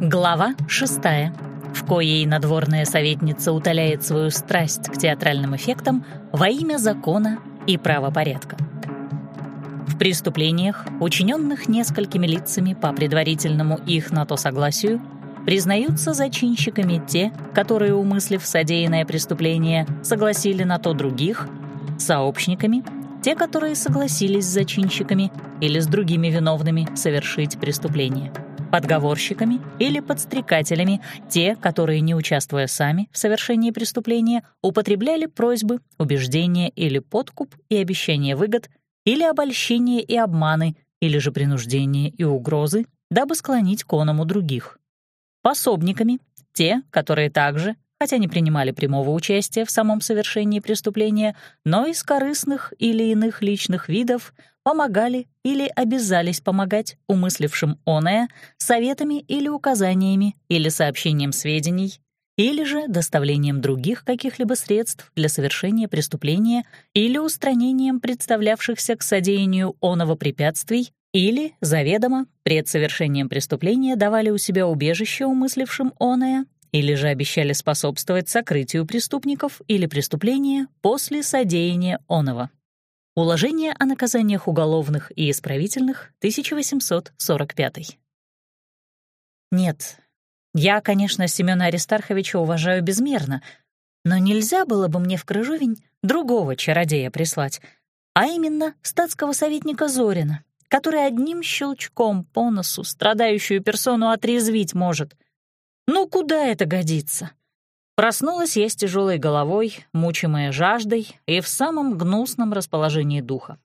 Глава шестая, в коей надворная советница утоляет свою страсть к театральным эффектам во имя закона и правопорядка. В преступлениях, учиненных несколькими лицами по предварительному их на то согласию, признаются зачинщиками те, которые, умыслив содеянное преступление, согласили на то других, сообщниками — те, которые согласились с зачинщиками или с другими виновными совершить преступление, подговорщиками или подстрекателями, те, которые, не участвуя сами в совершении преступления, употребляли просьбы, убеждения или подкуп и обещание выгод, или обольщение и обманы, или же принуждение и угрозы, дабы склонить к оному других. Пособниками — те, которые также, хотя не принимали прямого участия в самом совершении преступления, но из корыстных или иных личных видов помогали или обязались помогать умыслившим оное советами или указаниями или сообщением сведений, или же доставлением других каких-либо средств для совершения преступления или устранением представлявшихся к содеянию оного препятствий, или, заведомо, пред совершением преступления давали у себя убежище умыслившим оное или же обещали способствовать сокрытию преступников или преступления после содеяния оного. Уложение о наказаниях уголовных и исправительных, 1845. Нет, я, конечно, Семёна Аристарховича уважаю безмерно, но нельзя было бы мне в Крыжовень другого чародея прислать, а именно статского советника Зорина, который одним щелчком по носу страдающую персону отрезвить может — ну куда это годится? Проснулась я с тяжелой головой, мучимая жаждой и в самом гнусном расположении духа.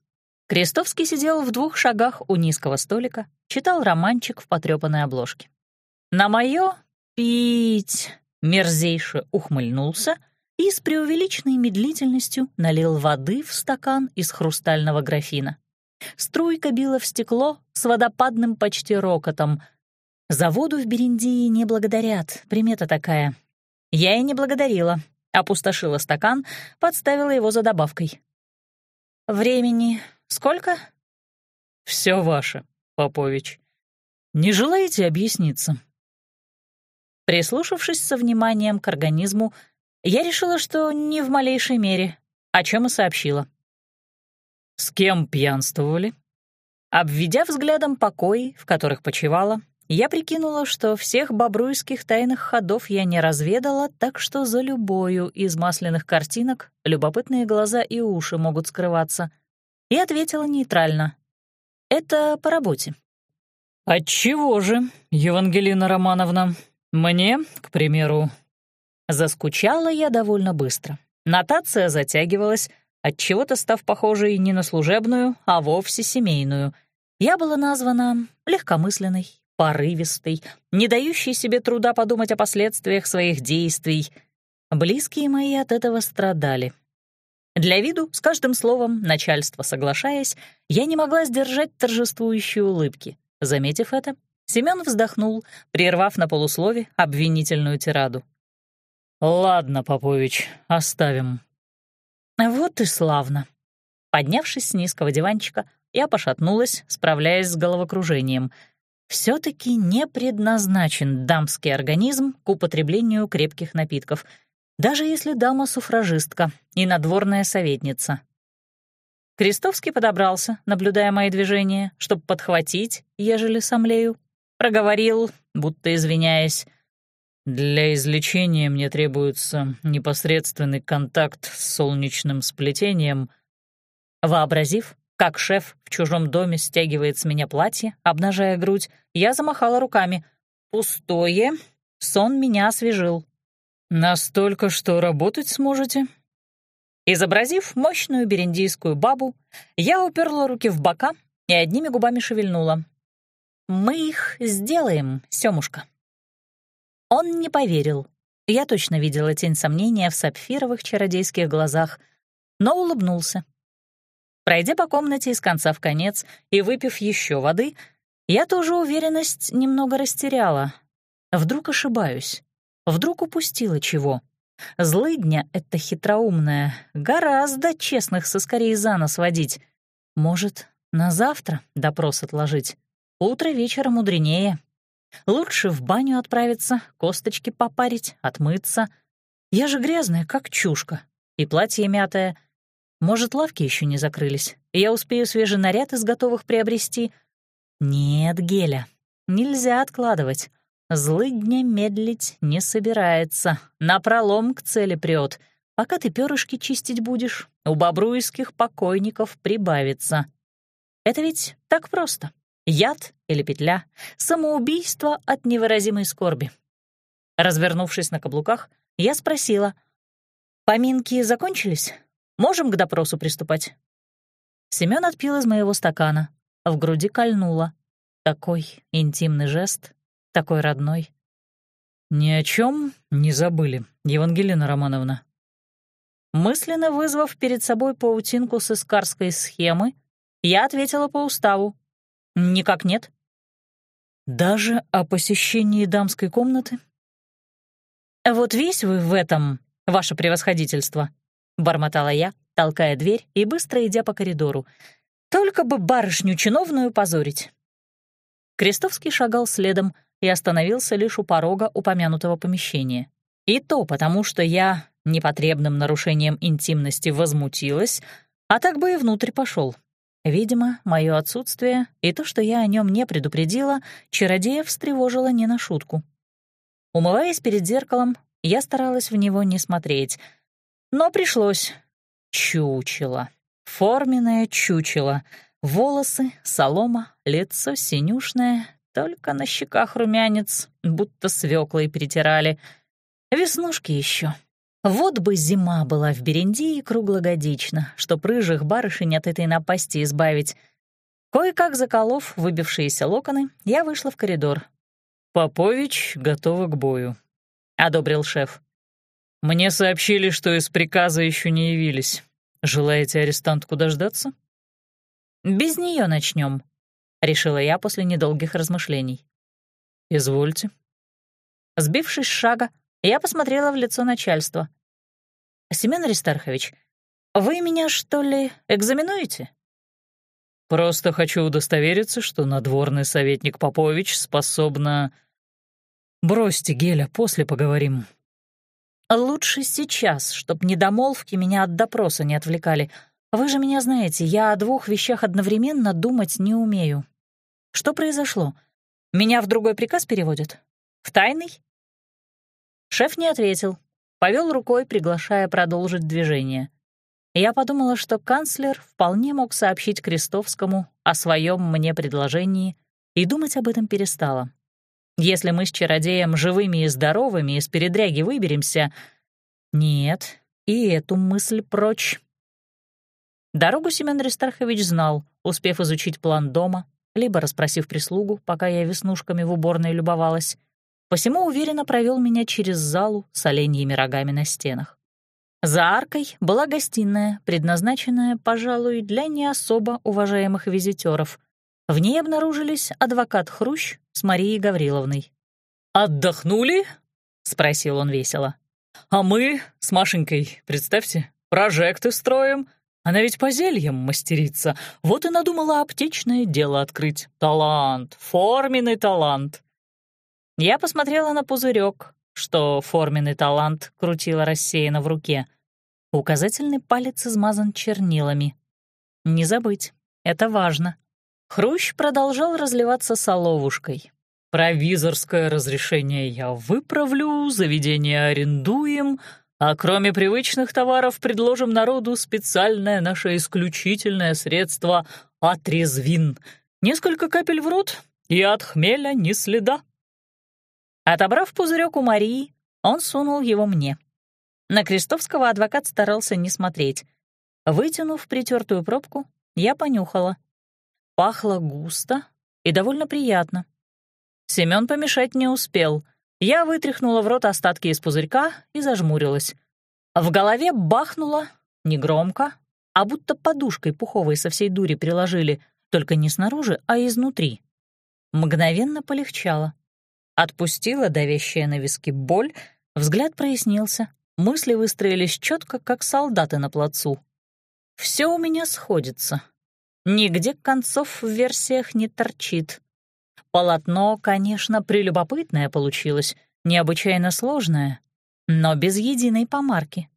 Крестовский сидел в двух шагах у низкого столика, читал романчик в потрёпанной обложке. На моё пить мерзейше ухмыльнулся и с преувеличенной медлительностью налил воды в стакан из хрустального графина. Струйка била в стекло с водопадным почти рокотом — за воду в Бериндии не благодарят, примета такая. Я и не благодарила. Опустошила стакан, подставила его за добавкой. «Времени сколько?» «Все ваше, Попович. Не желаете объясниться?» Прислушавшись со вниманием к организму, я решила, что не в малейшей мере, о чем и сообщила. «С кем пьянствовали?» Обведя взглядом покои, в которых почевала, я прикинула, что всех бобруйских тайных ходов я не разведала, так что за любою из масляных картинок любопытные глаза и уши могут скрываться. И ответила нейтрально. «Это по работе». «Отчего же, Евангелина Романовна? Мне, к примеру...» Заскучала я довольно быстро. Нотация затягивалась, отчего-то став похожей не на служебную, а вовсе семейную. Я была названа легкомысленной, порывистый, не дающий себе труда подумать о последствиях своих действий. Близкие мои от этого страдали. Для виду, с каждым словом, начальство соглашаясь, я не могла сдержать торжествующие улыбки. Заметив это, Семён вздохнул, прервав на полуслове обвинительную тираду. «Ладно, Попович, оставим». Вот и славно. Поднявшись с низкого диванчика, я пошатнулась, справляясь с головокружением — все-таки не предназначен дамский организм к употреблению крепких напитков, даже если дама суфражистка и надворная советница. Крестовский подобрался, наблюдая мои движения, чтобы подхватить, ежели сомлею. Проговорил, будто извиняясь. «Для излечения мне требуется непосредственный контакт с солнечным сплетением». Вообразив, как шеф в чужом доме стягивает с меня платье, обнажая грудь, я замахала руками. «Пустое. Сон меня освежил». «Настолько, что работать сможете?» Изобразив мощную бериндийскую бабу, я уперла руки в бока и одними губами шевельнула. «Мы их сделаем, Сёмушка». Он не поверил. Я точно видела тень сомнения в сапфировых чародейских глазах, но улыбнулся. Пройдя по комнате из конца в конец и выпив еще воды, я тоже уверенность немного растеряла. Вдруг ошибаюсь, вдруг упустила чего. Злыдня — это хитроумная, гораздо честных соскорей за нос водить. Может, на завтра допрос отложить? Утро вечера мудренее. Лучше в баню отправиться, косточки попарить, отмыться. Я же грязная, как чушка, и платье мятое. Может, лавки еще не закрылись, я успею свежий наряд из готовых приобрести. Нет, Геля, нельзя откладывать. Злый дня медлить не собирается, напролом к цели прет. Пока ты перышки чистить будешь, у бобруйских покойников прибавится. Это ведь так просто. Яд или петля, самоубийство от невыразимой скорби. Развернувшись на каблуках, я спросила, «Поминки закончились? Можем к допросу приступать?» Семён отпил из моего стакана, в груди кольнуло. Такой интимный жест, такой родной. «Ни о чем не забыли, Евангелина Романовна». Мысленно вызвав перед собой паутинку с искарской схемы, я ответила по уставу. «Никак нет». «Даже о посещении дамской комнаты?» «Вот весь вы в этом, ваше превосходительство», — бормотала я, толкая дверь и быстро идя по коридору. «Только бы барышню чиновную позорить». Крестовский шагал следом и остановился лишь у порога упомянутого помещения. И то потому, что я непотребным нарушением интимности возмутилась, а так бы и внутрь пошел. Видимо, мое отсутствие и то, что я о нем не предупредила, чародея встревожило не на шутку. Умываясь перед зеркалом, я старалась в него не смотреть, но пришлось. Чучело. Форменное чучело. Волосы, солома, лицо синюшное, только на щеках румянец, будто свеклой перетирали. Веснушки еще. Вот бы зима была в Берендии круглогодично, чтоб рыжих барышень от этой напасти избавить. Кое-как заколов выбившиеся локоны, я вышла в коридор. «Попович готова к бою», — одобрил шеф. «Мне сообщили, что из приказа еще не явились. Желаете арестантку дождаться?» «Без нее начнем», — решила я после недолгих размышлений. «Извольте». Сбившись с шага, я посмотрела в лицо начальства. «Семен Аристархович, вы меня, что ли, экзаменуете?» «Просто хочу удостовериться, что надворный советник Попович способна...» «Бросьте, Геля, после поговорим». «Лучше сейчас, чтоб недомолвки меня от допроса не отвлекали. Вы же меня знаете, я о двух вещах одновременно думать не умею. Что произошло? Меня в другой приказ переводят? В тайный?» Шеф не ответил, повел рукой, приглашая продолжить движение. Я подумала, что канцлер вполне мог сообщить Крестовскому о своем мне предложении, и думать об этом перестала. Если мы с чародеем живыми и здоровыми из передряги выберемся... Нет, и эту мысль прочь. Дорогу Семен Аристархович знал, успев изучить план дома, либо расспросив прислугу, пока я веснушками в уборной любовалась посему уверенно провел меня через залу с оленьими рогами на стенах. За аркой была гостиная, предназначенная, пожалуй, для не особо уважаемых визитеров. В ней обнаружились адвокат Хрущ с Марией Гавриловной. «Отдохнули?» — спросил он весело. «А мы с Машенькой, представьте, прожекты строим. Она ведь по зельям мастерица. Вот и надумала аптечное дело открыть. Талант, форменный талант. Я посмотрела на пузырек, что форменный талант крутила рассеянно в руке. Указательный палец измазан чернилами. Не забыть, это важно. Хрущ продолжал разливаться соловушкой. «Провизорское разрешение я выправлю, заведение арендуем, а кроме привычных товаров предложим народу специальное наше исключительное средство — отрезвин. Несколько капель в рот, и от хмеля ни следа». Отобрав пузырек у Марии, он сунул его мне. На Крестовского адвокат старался не смотреть. Вытянув притертую пробку, я понюхала. Пахло густо и довольно приятно. Семён помешать не успел. Я вытряхнула в рот остатки из пузырька и зажмурилась. В голове бахнуло, негромко, а будто подушкой пуховой со всей дури приложили, только не снаружи, а изнутри. Мгновенно полегчало. Отпустила давящая на виски боль, взгляд прояснился, мысли выстроились четко, как солдаты на плацу. Все у меня сходится. Нигде концов в версиях не торчит. Полотно, конечно, прелюбопытное получилось, необычайно сложное, но без единой помарки.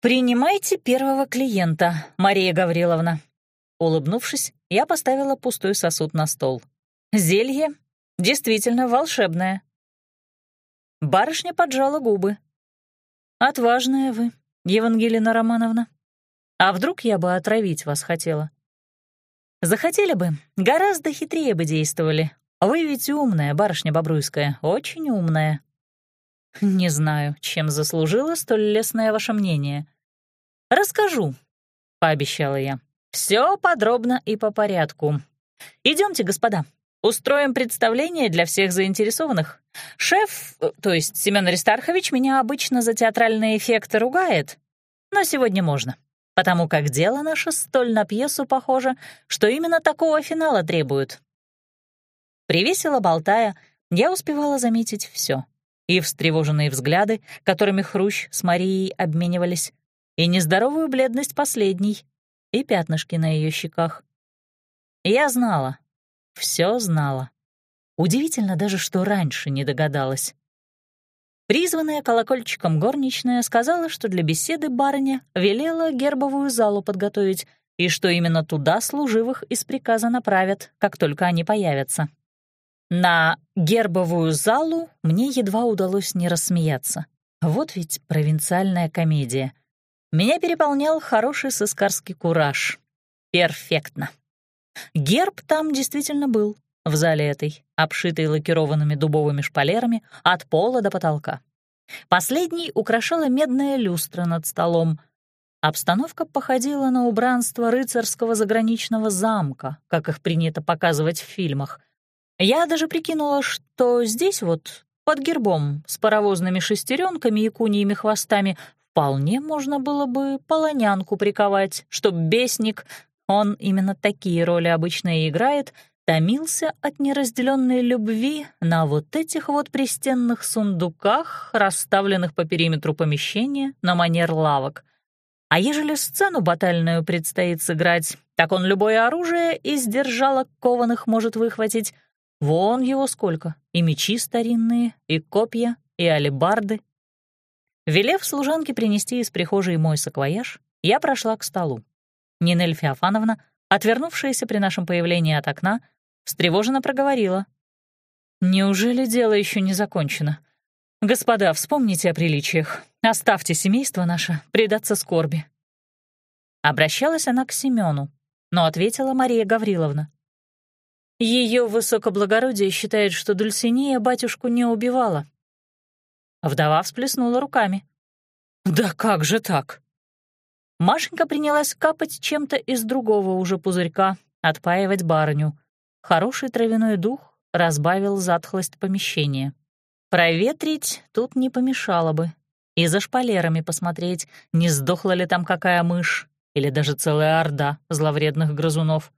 «Принимайте первого клиента, Мария Гавриловна». Улыбнувшись, я поставила пустой сосуд на стол. «Зелье действительно волшебное». Барышня поджала губы. «Отважная вы, Евангелина Романовна. А вдруг я бы отравить вас хотела?» «Захотели бы, гораздо хитрее бы действовали. Вы ведь умная, барышня Бобруйская, очень умная». «Не знаю, чем заслужила столь лестное ваше мнение». «Расскажу», — пообещала я. Все подробно и по порядку. Идемте, господа, устроим представление для всех заинтересованных. Шеф, то есть Семен Аристархович, меня обычно за театральные эффекты ругает, но сегодня можно, потому как дело наше столь на пьесу похоже, что именно такого финала требуют». Привесело болтая, я успевала заметить все и встревоженные взгляды, которыми Хрущ с Марией обменивались, и нездоровую бледность последней, и пятнышки на ее щеках. Я знала, все знала. Удивительно даже, что раньше не догадалась. Призванная колокольчиком горничная сказала, что для беседы барыня велела гербовую залу подготовить и что именно туда служивых из приказа направят, как только они появятся. На гербовую залу мне едва удалось не рассмеяться. Вот ведь провинциальная комедия. Меня переполнял хороший сыскарский кураж. Перфектно. Герб там действительно был, в зале этой, обшитый лакированными дубовыми шпалерами от пола до потолка. Последний украшала медная люстра над столом. Обстановка походила на убранство рыцарского заграничного замка, как их принято показывать в фильмах. Я даже прикинула, что здесь вот, под гербом, с паровозными шестеренками и куньими хвостами, Вполне можно было бы полонянку приковать, чтоб бесник, он именно такие роли обычно и играет, томился от неразделенной любви на вот этих вот пристенных сундуках, расставленных по периметру помещения на манер лавок. А ежели сцену батальную предстоит сыграть, так он любое оружие из держалок кованых может выхватить. Вон его сколько, и мечи старинные, и копья, и алебарды, Велев служанке принести из прихожей мой саквояж, я прошла к столу. Нинель Феофановна, отвернувшаяся при нашем появлении от окна, встревоженно проговорила. «Неужели дело еще не закончено? Господа, вспомните о приличиях. Оставьте семейство наше предаться скорби». Обращалась она к Семену, но ответила Мария Гавриловна. Ее высокоблагородие считает, что Дульсинея батюшку не убивала, Вдова всплеснула руками. «Да как же так?» Машенька принялась капать чем-то из другого уже пузырька, отпаивать барыню. Хороший травяной дух разбавил затхлость помещения. Проветрить тут не помешало бы. И за шпалерами посмотреть, не сдохла ли там какая мышь или даже целая орда зловредных грызунов.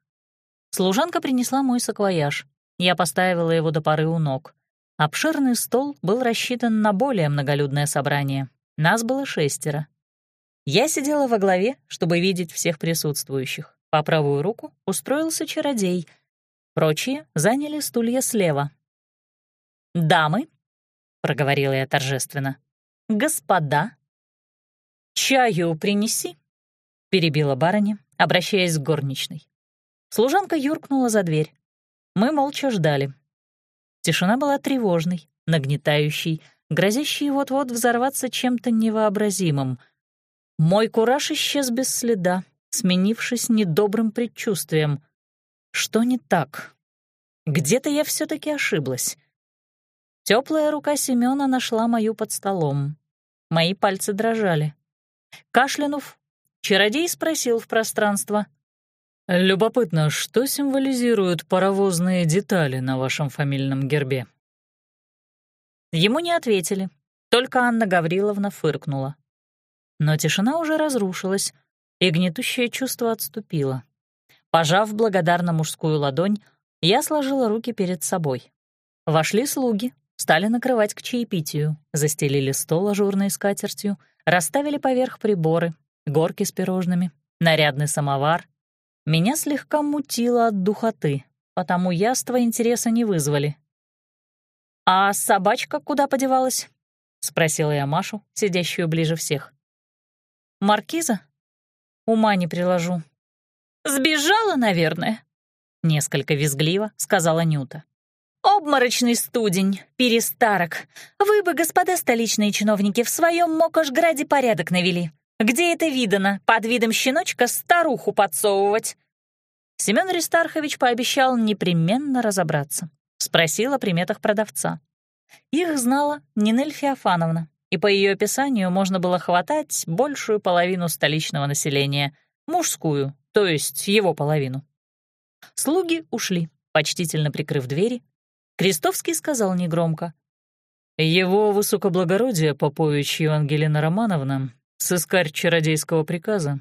Служанка принесла мой саквояж. Я поставила его до поры у ног. Обширный стол был рассчитан на более многолюдное собрание. Нас было шестеро. Я сидела во главе, чтобы видеть всех присутствующих. По правую руку устроился чародей. Прочие заняли стулья слева. «Дамы», — проговорила я торжественно, — «господа». «Чаю принеси», — перебила барыня, обращаясь к горничной. Служанка юркнула за дверь. Мы молча ждали. Тишина была тревожной, нагнетающей, грозящей вот-вот взорваться чем-то невообразимым. Мой кураж исчез без следа, сменившись недобрым предчувствием. Что не так? Где-то я все таки ошиблась. Теплая рука Семёна нашла мою под столом. Мои пальцы дрожали. Кашлянув, чародей спросил в пространство — Любопытно, что символизируют паровозные детали на вашем фамильном гербе? Ему не ответили, только Анна Гавриловна фыркнула. Но тишина уже разрушилась, и гнетущее чувство отступило. Пожав благодарно мужскую ладонь, я сложила руки перед собой. Вошли слуги, стали накрывать к чаепитию, застелили стол ажурной скатертью, расставили поверх приборы, горки с пирожными, нарядный самовар, меня слегка мутило от духоты. потому яства интереса не вызвали. «А собачка куда подевалась?» — спросила я Машу, сидящую ближе всех. «Маркиза? Ума не приложу». «Сбежала, наверное», — несколько визгливо сказала Нюта. «Обморочный студень, перестарок. Вы бы, господа столичные чиновники, в своем Мокошграде порядок навели. Где это видано, под видом щеночка старуху подсовывать?» Семён Ристархович пообещал непременно разобраться. Спросил о приметах продавца. Их знала Нинель Феофановна, и по ее описанию можно было хватать большую половину столичного населения, мужскую, то есть его половину. Слуги ушли, почтительно прикрыв двери, Крестовский сказал негромко. «Его высокоблагородие, Попович Евангелина Романовна, сыскарь чародейского приказа,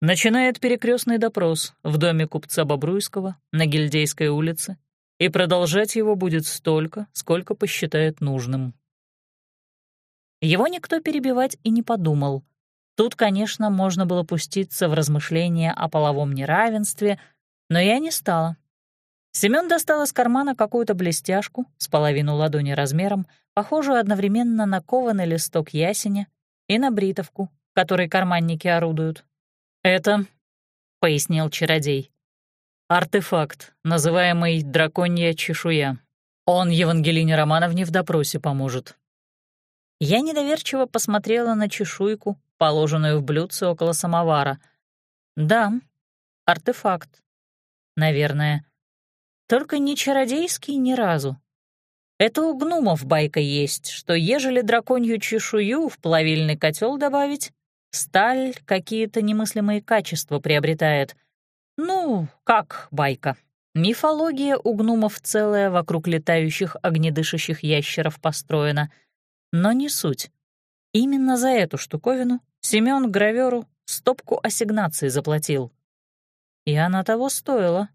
начинает перекрестный допрос в доме купца Бобруйского на Гильдейской улице и продолжать его будет столько, сколько посчитает нужным». Его никто перебивать и не подумал. Тут, конечно, можно было пуститься в размышления о половом неравенстве, но я не стала. Семён достал из кармана какую-то блестяшку с половину ладони размером, похожую одновременно на кованый листок ясеня и на бритовку, которой карманники орудуют. «Это», — пояснил чародей, — «артефакт, называемый драконья чешуя. Он Евангелине Романовне в допросе поможет». Я недоверчиво посмотрела на чешуйку, положенную в блюдце около самовара. «Да, артефакт. Наверное». Только не чародейский ни разу. Это у гнумов байка есть, что ежели драконью чешую в плавильный котел добавить, сталь какие-то немыслимые качества приобретает. Ну, как байка. Мифология у гнумов целая вокруг летающих огнедышащих ящеров построена. Но не суть. Именно за эту штуковину Семён граверу стопку ассигнаций заплатил. И она того стоила.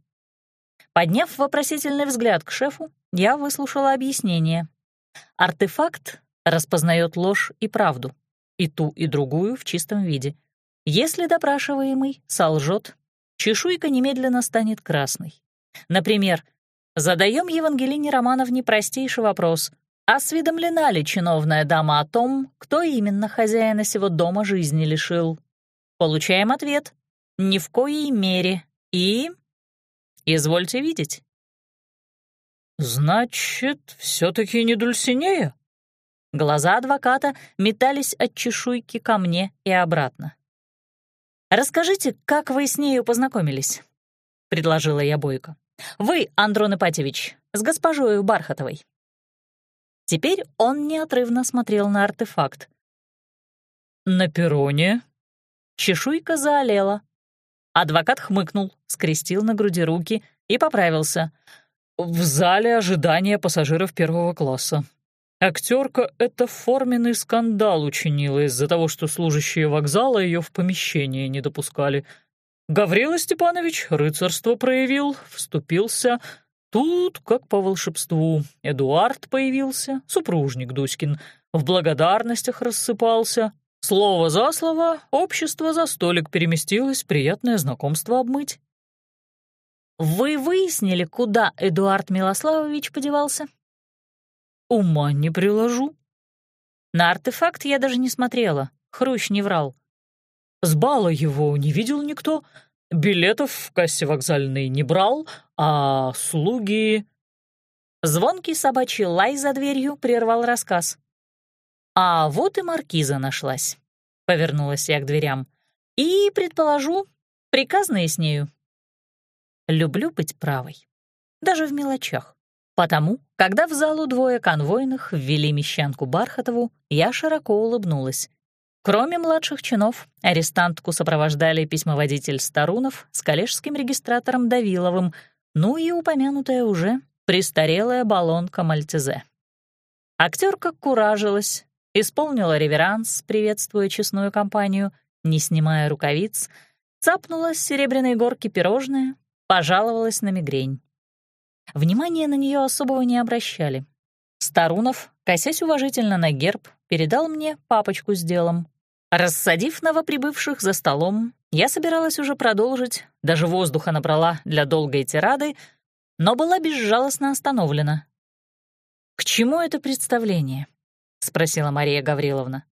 Подняв вопросительный взгляд к шефу, я выслушала объяснение. Артефакт распознает ложь и правду, и ту, и другую в чистом виде. Если допрашиваемый солжет, чешуйка немедленно станет красной. Например, задаем Евангелине Романовне простейший вопрос — осведомлена ли чиновная дама о том, кто именно хозяина сего дома жизни лишил? Получаем ответ — ни в коей мере. И Извольте видеть». «Значит, все-таки не Дульсинея?» Глаза адвоката метались от чешуйки ко мне и обратно. «Расскажите, как вы с нею познакомились?» — предложила я Бойко. «Вы, Андрон Ипатьевич, с госпожою Бархатовой». Теперь он неотрывно смотрел на артефакт. «На перроне?» Чешуйка заолела, Адвокат хмыкнул, скрестил на груди руки и поправился. «В зале ожидания пассажиров первого класса. Актерка это форменный скандал учинила из-за того, что служащие вокзала ее в помещение не допускали. Гаврила Степанович рыцарство проявил, вступился. Тут, как по волшебству, Эдуард появился, супружник Дуськин, в благодарностях рассыпался, Слово за слово, общество за столик переместилось, приятное знакомство обмыть. «Вы выяснили, куда Эдуард Милославович подевался?» «Ума не приложу». На артефакт я даже не смотрела, Хрущ не врал. С бала его не видел никто, билетов в кассе вокзальной не брал, а слуги... Звонкий собачий лай за дверью прервал рассказ. «А вот и маркиза нашлась», — повернулась я к дверям. «И, предположу, приказные с нею». Люблю быть правой, даже в мелочах. Потому, когда в залу двое конвойных ввели мещанку Бархатову, я широко улыбнулась. Кроме младших чинов, арестантку сопровождали письмоводитель Старунов с коллежским регистратором Давиловым, ну и упомянутая уже престарелая баллонка Мальтезе. Актерка куражилась, исполнила реверанс, приветствуя честную компанию, не снимая рукавиц, цапнула с серебряной горки пирожное, пожаловалась на мигрень. Внимания на нее особого не обращали. Старунов, косясь уважительно на герб, передал мне папочку с делом. Рассадив новоприбывших за столом, я собиралась уже продолжить, даже воздуха набрала для долгой тирады, но была безжалостно остановлена. «К чему это представление?» — спросила Мария Гавриловна.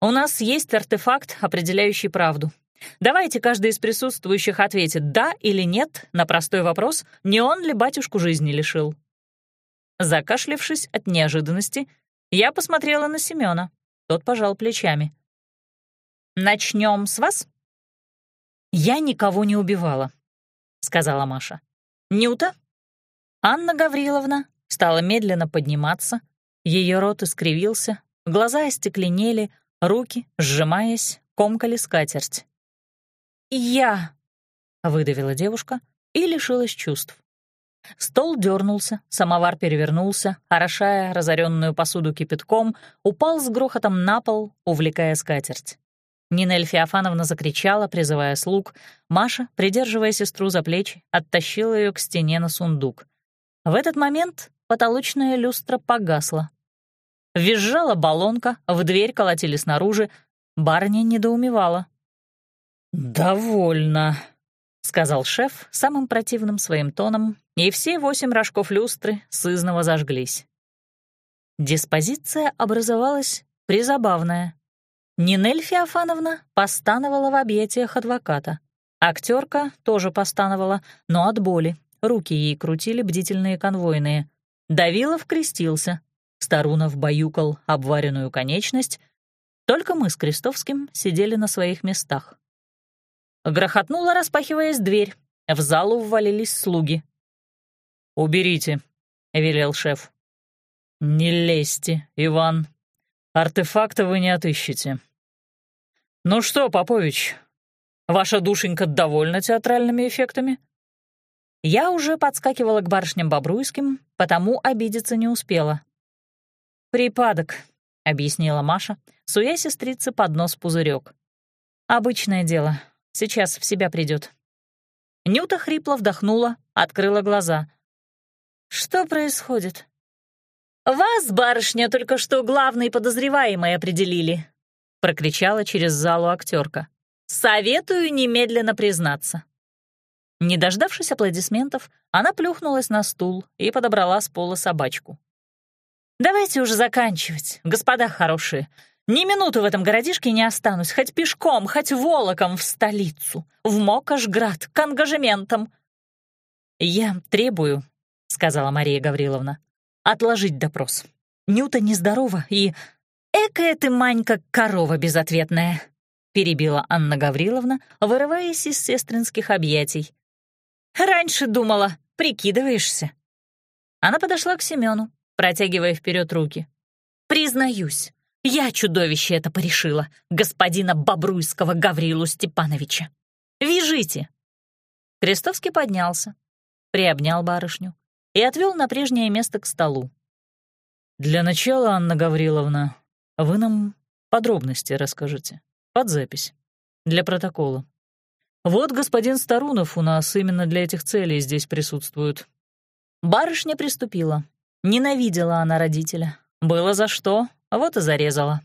«У нас есть артефакт, определяющий правду. Давайте каждый из присутствующих ответит «да» или «нет» на простой вопрос, не он ли батюшку жизни лишил. Закашлившись от неожиданности, я посмотрела на Семёна. Тот пожал плечами. «Начнем с вас?» «Я никого не убивала», — сказала Маша. «Нюта?» Анна Гавриловна стала медленно подниматься, ее рот искривился, глаза остекленели, руки, сжимаясь, комкали скатерть. «Я!» — выдавила девушка и лишилась чувств. Стол дернулся, самовар перевернулся, орошая разоренную посуду кипятком, упал с грохотом на пол, увлекая скатерть. Нинель Феофановна закричала, призывая слуг. Маша, придерживая сестру за плечи, оттащила ее к стене на сундук. В этот момент потолочная люстра погасла. Визжала баллонка, в дверь колотили снаружи. Барыня недоумевала. «Довольно», — сказал шеф самым противным своим тоном, и все восемь рожков люстры сызново зажглись. Диспозиция образовалась призабавная. Нинель Феофановна постановала в объятиях адвоката. Актерка тоже постановала, но от боли. Руки ей крутили бдительные конвойные. Давилов крестился. Старунов баюкал обваренную конечность. Только мы с Крестовским сидели на своих местах. Грохотнула, распахиваясь дверь. В залу ввалились слуги. «Уберите», — велел шеф. «Не лезьте, Иван. Артефакта вы не отыщете». «Ну что, Попович, ваша душенька довольна театральными эффектами?» Я уже подскакивала к барышням Бобруйским, потому обидеться не успела. «Припадок», — объяснила Маша, суя сестрице под нос пузырек. «Обычное дело. Сейчас в себя придет. Нюта хрипло вдохнула, открыла глаза. «Что происходит?» «Вас, барышня, только что главный подозреваемый определили», — прокричала через залу актерка. «Советую немедленно признаться». Не дождавшись аплодисментов, она плюхнулась на стул и подобрала с пола собачку. «Давайте уже заканчивать, господа хорошие. Ни минуты в этом городишке не останусь, хоть пешком, хоть волоком в столицу, в Мокошград, к ангажементам». «Я требую», — сказала Мария Гавриловна, — «отложить допрос. Нюта нездорова и...» «Экая ты, Манька, корова безответная», — перебила Анна Гавриловна, вырываясь из сестринских объятий. «Раньше думала, прикидываешься». Она подошла к Семену, протягивая вперед руки. «Признаюсь, я чудовище это порешила, господина Бобруйского Гаврилу Степановича. Вяжите!» Крестовский поднялся, приобнял барышню и отвел на прежнее место к столу. «Для начала, Анна Гавриловна, вы нам подробности расскажете, под запись, для протокола. Вот господин Старунов у нас именно для этих целей здесь присутствует». Барышня приступила. Ненавидела она родителя. Было за что, вот и зарезала.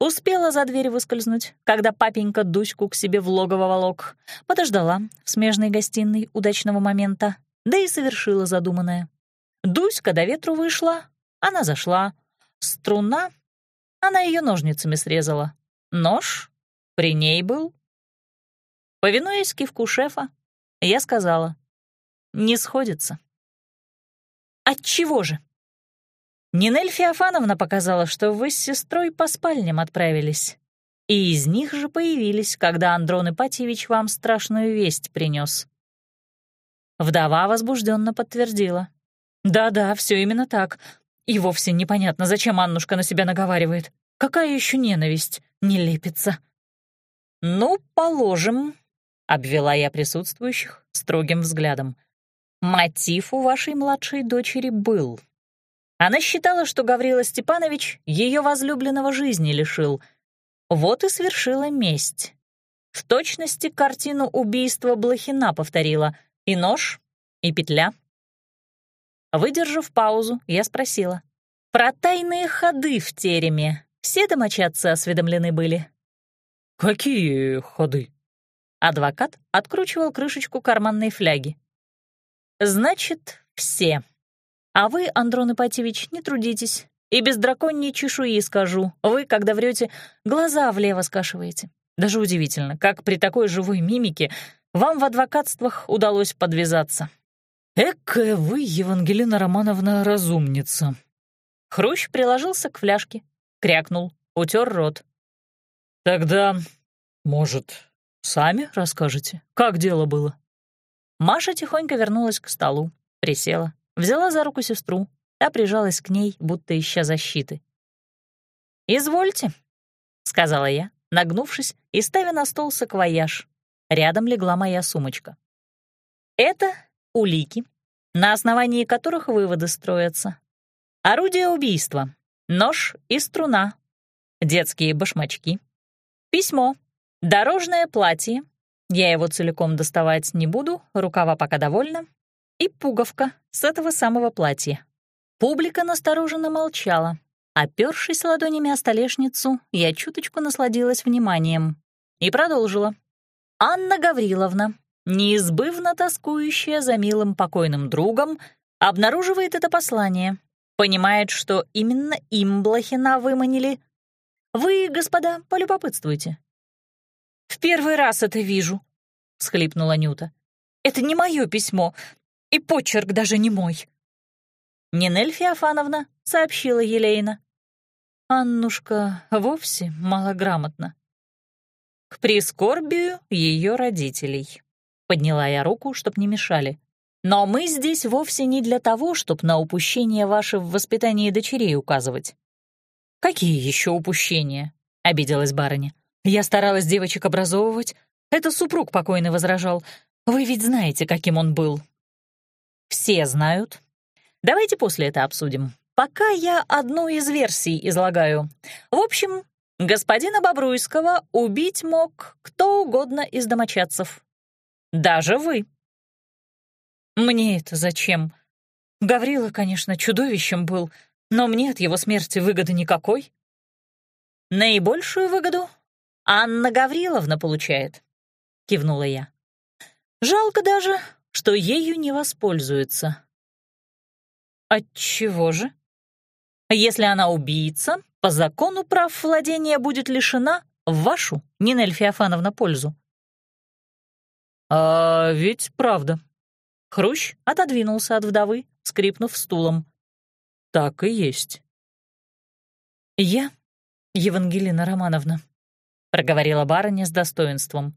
Успела за дверь выскользнуть, когда папенька Дуську к себе в логово волок. Подождала в смежной гостиной удачного момента, да и совершила задуманное. Дуська до ветру вышла, она зашла. Струна, она ее ножницами срезала. Нож при ней был. Повинуясь кивку шефа, я сказала, не сходится. Отчего же? Нинель Феофановна показала, что вы с сестрой по спальням отправились. И из них же появились, когда Андрон Ипатьевич вам страшную весть принес. Вдова возбужденно подтвердила. «Да-да, все именно так. И вовсе непонятно, зачем Аннушка на себя наговаривает. Какая еще ненависть? Не лепится». «Ну, положим», — обвела я присутствующих строгим взглядом. «Мотив у вашей младшей дочери был. Она считала, что Гаврила Степанович ее возлюбленного жизни лишил. Вот и свершила месть. В точности картину убийства Блохина повторила. И нож, и петля. Выдержав паузу, я спросила. «Про тайные ходы в тереме все домочадцы осведомлены были?» «Какие ходы?» Адвокат откручивал крышечку карманной фляги. Значит, все. А вы, Андрон Ипатьевич, не трудитесь. И без драконьей чешуи скажу. Вы, когда врете, глаза влево скашиваете. Даже удивительно, как при такой живой мимике вам в адвокатствах удалось подвязаться. «Экая вы, Евангелина Романовна, разумница!» Хрущ приложился к фляжке, крякнул, утер рот. «Тогда, может, сами расскажете, как дело было?» Маша тихонько вернулась к столу, присела, взяла за руку сестру, та прижалась к ней, будто ища защиты. «Извольте», — сказала я, нагнувшись и ставя на стол саквояж. Рядом легла моя сумочка. «Это улики, на основании которых выводы строятся. Орудие убийства, нож и струна, детские башмачки, письмо, дорожное платье, я его целиком доставать не буду, рукава пока довольна, и пуговка с этого самого платья. Публика настороженно молчала. Опёршись ладонями о столешницу, я чуточку насладилась вниманием и продолжила. Анна Гавриловна, неизбывно тоскующая за милым покойным другом, обнаруживает это послание, понимает, что именно им Блохина выманили. Вы, господа, полюбопытствуйте. «В первый раз это вижу», — всхлипнула Нюта. «Это не мое письмо, и почерк даже не мой». «Нинель Феофановна», — сообщила Елейна. Аннушка вовсе малограмотна. К прискорбию ее родителей. Подняла я руку, чтоб не мешали. Но мы здесь вовсе не для того, чтобы на упущение ваше в воспитании дочерей указывать. «Какие еще упущения?» — обиделась барыня. «Я старалась девочек образовывать. Это супруг покойный возражал. Вы ведь знаете, каким он был». «Все знают. Давайте после это обсудим. Пока я одну из версий излагаю. В общем, господина Бобруйского убить мог кто угодно из домочадцев. Даже вы». «Мне это зачем? Гаврила, конечно, чудовищем был, но мне от его смерти выгоды никакой». «Наибольшую выгоду Анна Гавриловна получает», — кивнула я. «Жалко даже, что ею не воспользуется». «Отчего же?» «Если она убийца, по закону прав владения будет лишена в вашу, Нинель Феофановна, пользу». «А ведь правда», Хрущ отодвинулся от вдовы, скрипнув стулом. «Так и есть». «Я, Евангелина Романовна», — проговорила барыня с достоинством.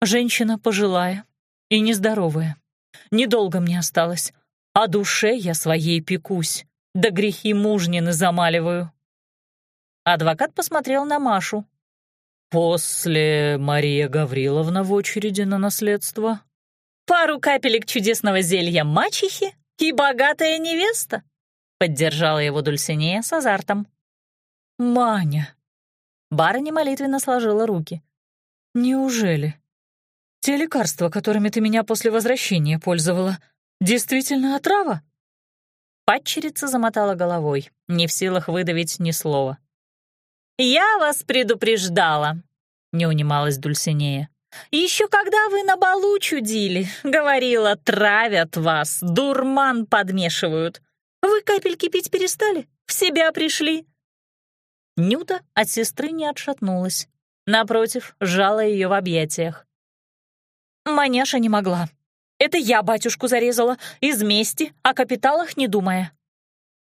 «Женщина пожилая и нездоровая. Недолго мне осталось. О душе я своей пекусь, да грехи мужнины замаливаю». Адвокат посмотрел на Машу. «После Мария Гавриловна в очереди на наследство?» пару капелек чудесного зелья мачехи и богатая невеста», — поддержала его Дульсинея с азартом. «Маня!» — барыня молитвенно сложила руки. «Неужели? Те лекарства, которыми ты меня после возвращения пользовала, действительно отрава?» Падчерица замотала головой, не в силах выдавить ни слова. «Я вас предупреждала», — не унималась Дульсинея. Еще когда вы на балу чудили, говорила, травят вас, дурман подмешивают. Вы капельки пить перестали? В себя пришли?» Нюта от сестры не отшатнулась. Напротив, сжала ее в объятиях. «Маняша не могла. Это я батюшку зарезала, из мести, о капиталах не думая».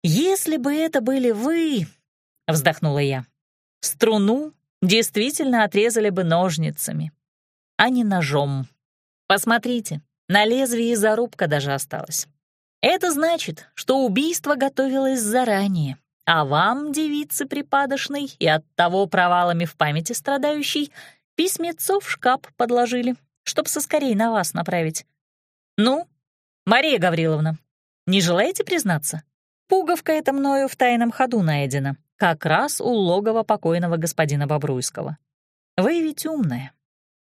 «Если бы это были вы», — вздохнула я, — «струну действительно отрезали бы ножницами, а не ножом. Посмотрите, на лезвии зарубка даже осталась. Это значит, что убийство готовилось заранее, а вам, девицы припадочной и от того провалами в памяти страдающей, письмецо в шкаф подложили, чтоб соскорей на вас направить. Ну, Мария Гавриловна, не желаете признаться? Пуговка эта мною в тайном ходу найдена, как раз у логова покойного господина Бобруйского. Вы ведь умная.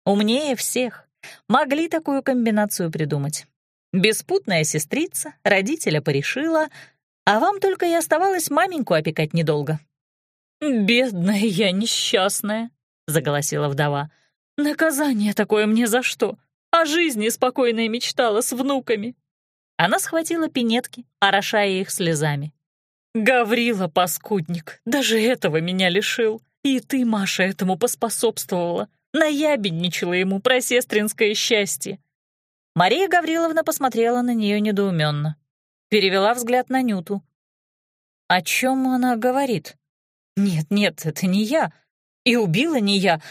Умнее всех. Могли такую комбинацию придумать. Беспутная сестрица, родителя порешила, а вам только и оставалось маменьку опекать недолго. «Бедная я несчастная», — заголосила вдова. «Наказание такое мне за что? О жизни спокойной мечтала с внуками». Она схватила пинетки, орошая их слезами. «Гаврила, паскудник, даже этого меня лишил. И ты, Маша, этому поспособствовала. Наябедничала ему про сестринское счастье». Мария Гавриловна посмотрела на нее недоуменно. Перевела взгляд на Нюту. «О чем она говорит?» «Нет, нет, это не я. И убила не я.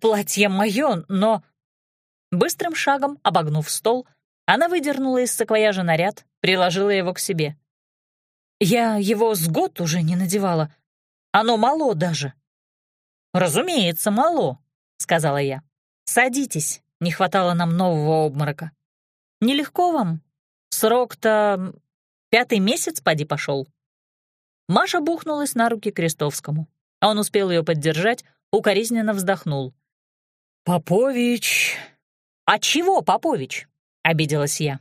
Платье мое, но...» Быстрым шагом, обогнув стол, она выдернула из саквояжа наряд, приложила его к себе. «Я его с год уже не надевала. Оно мало даже». «Разумеется, мало», — сказала я. «Садитесь, не хватало нам нового обморока». «Нелегко вам? Срок-то пятый месяц поди пошел». Маша бухнулась на руки Крестовскому. Он успел ее поддержать, укоризненно вздохнул. «Попович...» «А чего, Попович?» — обиделась я.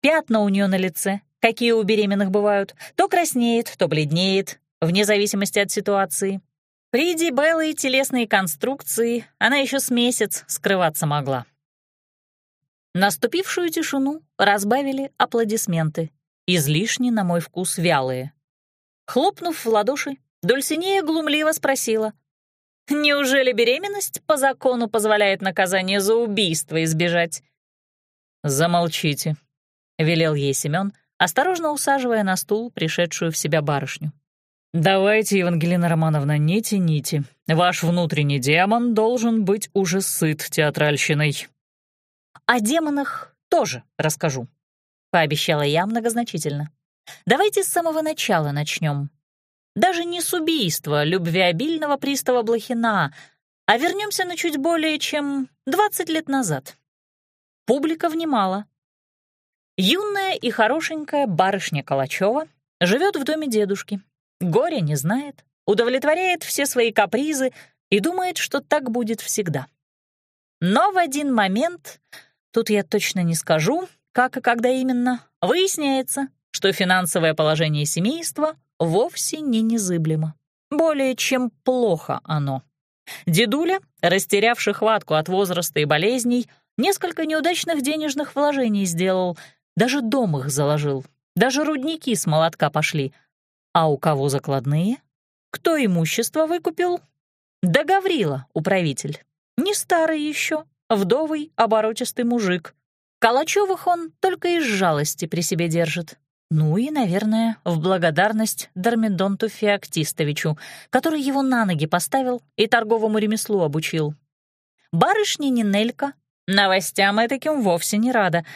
«Пятна у нее на лице, какие у беременных бывают. То краснеет, то бледнеет, вне зависимости от ситуации. При Беллы телесные конструкции она еще с месяц скрываться могла. Наступившую тишину разбавили аплодисменты, излишне, на мой вкус, вялые. Хлопнув в ладоши, Дульсинея глумливо спросила, «Неужели беременность по закону позволяет наказание за убийство избежать?» «Замолчите», — велел ей Семён, осторожно усаживая на стул пришедшую в себя барышню. «Давайте, Евангелина Романовна, не тяните. Ваш внутренний демон должен быть уже сыт театральщиной». «О демонах тоже расскажу», — пообещала я многозначительно. «Давайте с самого начала начнем. Даже не с убийства любвеобильного пристава Блохина, а вернемся на чуть более чем 20 лет назад». Публика внимала. Юная и хорошенькая барышня Калачева живет в доме дедушки, Горя не знает, удовлетворяет все свои капризы и думает, что так будет всегда. Но в один момент, тут я точно не скажу, как и когда именно, выясняется, что финансовое положение семейства вовсе не незыблемо. Более чем плохо оно. Дедуля, растерявший хватку от возраста и болезней, несколько неудачных денежных вложений сделал, даже дом их заложил, даже рудники с молотка пошли — а у кого закладные? Кто имущество выкупил? Да Гаврила, управитель. Не старый еще, вдовый, оборотистый мужик. Калачевых он только из жалости при себе держит. Ну и, наверное, в благодарность Дармидонту Феоктистовичу, который его на ноги поставил и торговому ремеслу обучил. Барышня Нинелька новостям таким вовсе не рада.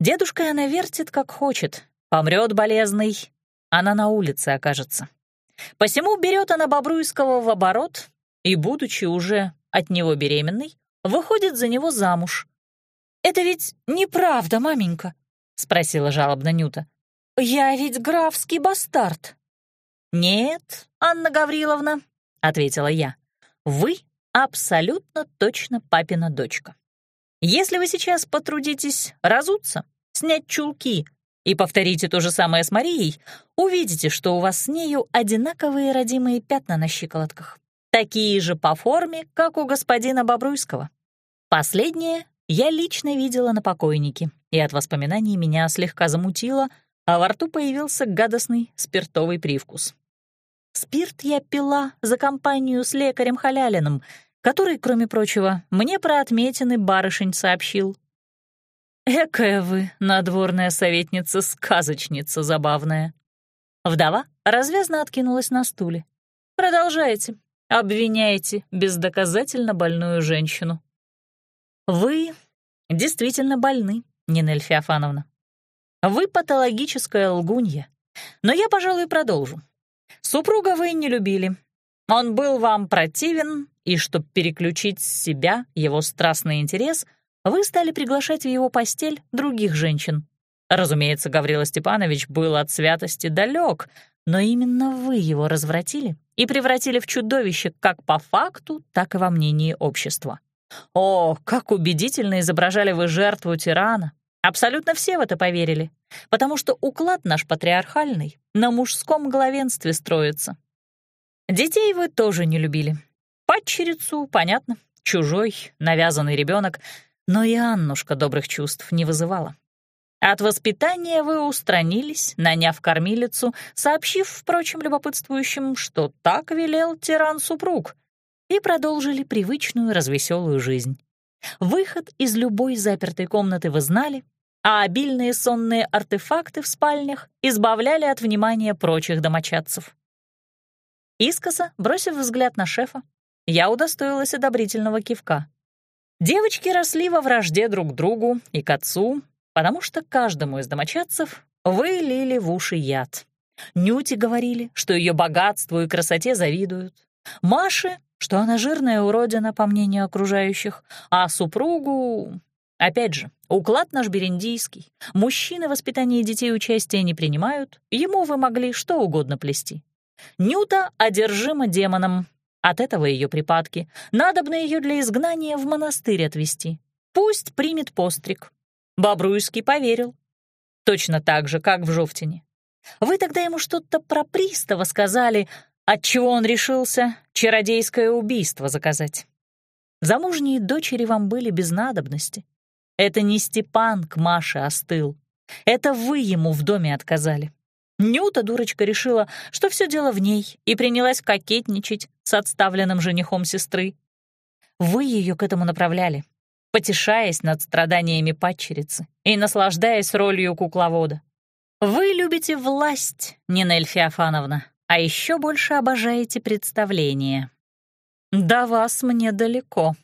Дедушкой она вертит, как хочет. Помрет болезный, она на улице окажется. Посему берет она Бобруйского в оборот и, будучи уже от него беременной, выходит за него замуж. «Это ведь неправда, маменька», — спросила жалобно Нюта. «Я ведь графский бастард». «Нет, Анна Гавриловна», — ответила я, — «вы абсолютно точно папина дочка. Если вы сейчас потрудитесь разуться, снять чулки, и повторите то же самое с Марией, увидите, что у вас с нею одинаковые родимые пятна на щиколотках, такие же по форме, как у господина Бобруйского. Последнее я лично видела на покойнике, и от воспоминаний меня слегка замутило, а во рту появился гадостный спиртовый привкус. Спирт я пила за компанию с лекарем Халялиным, который, кроме прочего, мне про отметины барышень сообщил. «Экая вы, надворная советница-сказочница забавная». Вдова развязно откинулась на стуле. «Продолжайте. Обвиняете бездоказательно больную женщину». «Вы действительно больны, Нинель Феофановна. Вы патологическая лгунья. Но я, пожалуй, продолжу. Супруга вы не любили. Он был вам противен, и чтобы переключить с себя его страстный интерес, вы стали приглашать в его постель других женщин. Разумеется, Гаврила Степанович был от святости далек, но именно вы его развратили и превратили в чудовище как по факту, так и во мнении общества. О, как убедительно изображали вы жертву тирана. Абсолютно все в это поверили, потому что уклад наш патриархальный на мужском главенстве строится. Детей вы тоже не любили. Падчерицу, понятно, чужой, навязанный ребенок — но и Аннушка добрых чувств не вызывала. От воспитания вы устранились, наняв кормилицу, сообщив, впрочем, любопытствующим, что так велел тиран-супруг, и продолжили привычную развеселую жизнь. Выход из любой запертой комнаты вы знали, а обильные сонные артефакты в спальнях избавляли от внимания прочих домочадцев. Искоса, бросив взгляд на шефа, я удостоилась одобрительного кивка. Девочки росли во вражде друг к другу и к отцу, потому что каждому из домочадцев вы лили в уши яд. Нюти говорили, что ее богатству и красоте завидуют. Маше, что она жирная уродина, по мнению окружающих, а супругу... Опять же, уклад наш бериндийский. Мужчины в воспитании детей участия не принимают, ему вы могли что угодно плести. Нюта одержима демоном. От этого ее припадки. Надобно ее для изгнания в монастырь отвести. Пусть примет постриг. Бобруйский поверил. Точно так же, как в Жовтине. Вы тогда ему что-то про пристава сказали, отчего он решился чародейское убийство заказать. Замужние дочери вам были без надобности. Это не Степан к Маше остыл. Это вы ему в доме отказали. Нюта, дурочка, решила, что все дело в ней, и принялась кокетничать с отставленным женихом сестры. Вы ее к этому направляли, потешаясь над страданиями падчерицы и наслаждаясь ролью кукловода. Вы любите власть, Нинель Феофановна, а еще больше обожаете представления. До вас мне далеко.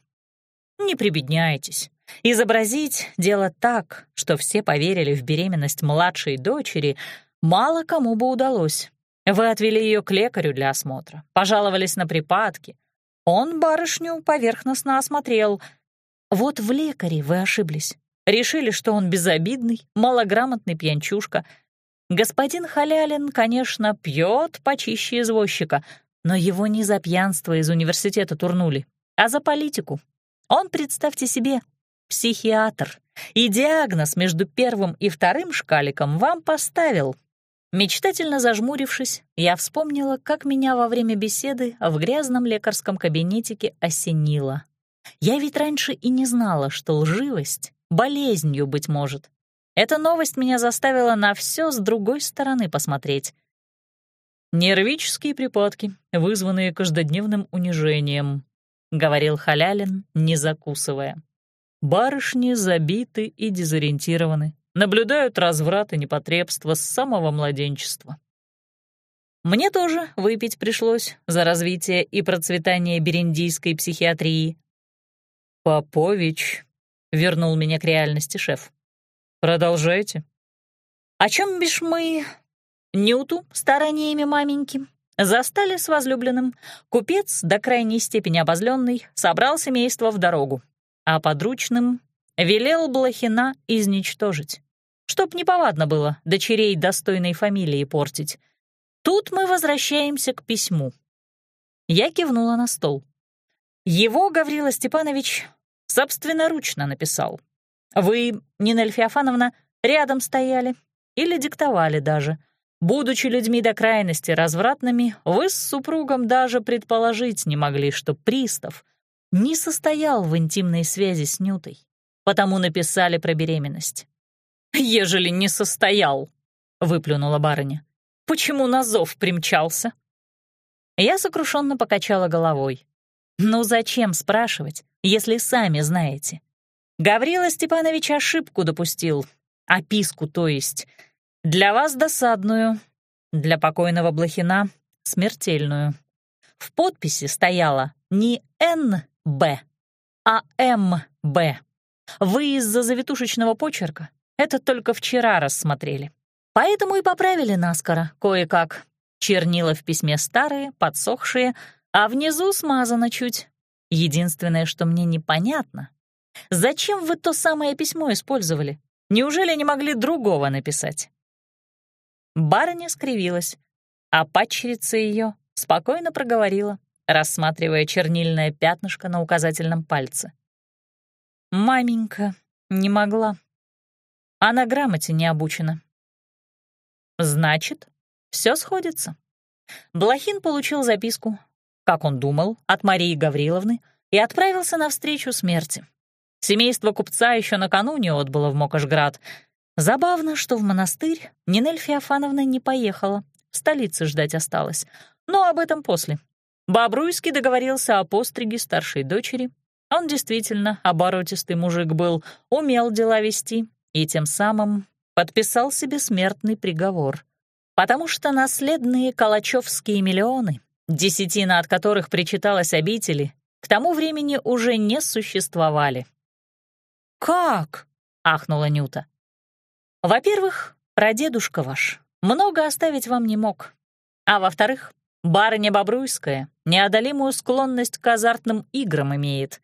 Не прибедняйтесь. Изобразить дело так, что все поверили в беременность младшей дочери, мало кому бы удалось. Вы отвели ее к лекарю для осмотра, пожаловались на припадки. Он барышню поверхностно осмотрел. Вот в лекаре вы ошиблись. Решили, что он безобидный, малограмотный пьянчушка. Господин Халялин, конечно, пьет почище извозчика, но его не за пьянство из университета турнули, а за политику. Он, представьте себе, психиатр, и диагноз между первым и вторым шкаликом вам поставил. Мечтательно зажмурившись, я вспомнила, как меня во время беседы в грязном лекарском кабинетике осенило. Я ведь раньше и не знала, что лживость болезнью, быть может. Эта новость меня заставила на все с другой стороны посмотреть. «Нервические припадки, вызванные каждодневным унижением», — говорил Халялин, не закусывая. Барышни забиты и дезориентированы, наблюдают разврат и непотребство с самого младенчества. Мне тоже выпить пришлось за развитие и процветание бериндийской психиатрии. «Попович», — вернул меня к реальности шеф. «Продолжайте». «О чем бишь мы...» Нюту стараниями маменьки застали с возлюбленным. Купец, до крайней степени обозленный, собрал семейство в дорогу а подручным велел Блохина изничтожить, чтоб неповадно было дочерей достойной фамилии портить. Тут мы возвращаемся к письму. Я кивнула на стол. Его Гаврила Степанович собственноручно написал. Вы, Нина Феофановна, рядом стояли или диктовали даже. Будучи людьми до крайности развратными, вы с супругом даже предположить не могли, что пристав не состоял в интимной связи с Нютой, потому написали про беременность. «Ежели не состоял», — выплюнула барыня, — «почему на зов примчался?» Я сокрушенно покачала головой. «Ну зачем спрашивать, если сами знаете?» Гаврила Степанович ошибку допустил, описку, то есть. Для вас досадную, для покойного Блохина — смертельную. В подписи стояло не «Н», Б. А М. Вы из-за завитушечного почерка это только вчера рассмотрели. Поэтому и поправили наскоро кое-как. Чернила в письме старые, подсохшие, а внизу смазано чуть. Единственное, что мне непонятно, зачем вы то самое письмо использовали? Неужели не могли другого написать? Барыня скривилась, а падчерица ее спокойно проговорила рассматривая чернильное пятнышко на указательном пальце. «Маменька не могла. Она грамоте не обучена». «Значит, все сходится». Блохин получил записку, как он думал, от Марии Гавриловны и отправился навстречу смерти. Семейство купца еще накануне отбыло в Мокошград. Забавно, что в монастырь Нинель Феофановна не поехала, в столице ждать осталось. Но об этом после. Бобруйский договорился о постриге старшей дочери. Он действительно оборотистый мужик был, умел дела вести и тем самым подписал себе смертный приговор. Потому что наследные калачевские миллионы, десятина от которых причиталась обители, к тому времени уже не существовали. «Как?» — ахнула Нюта. «Во-первых, прадедушка ваш много оставить вам не мог. А во-вторых, барыня Бобруйская неодолимую склонность к азартным играм имеет.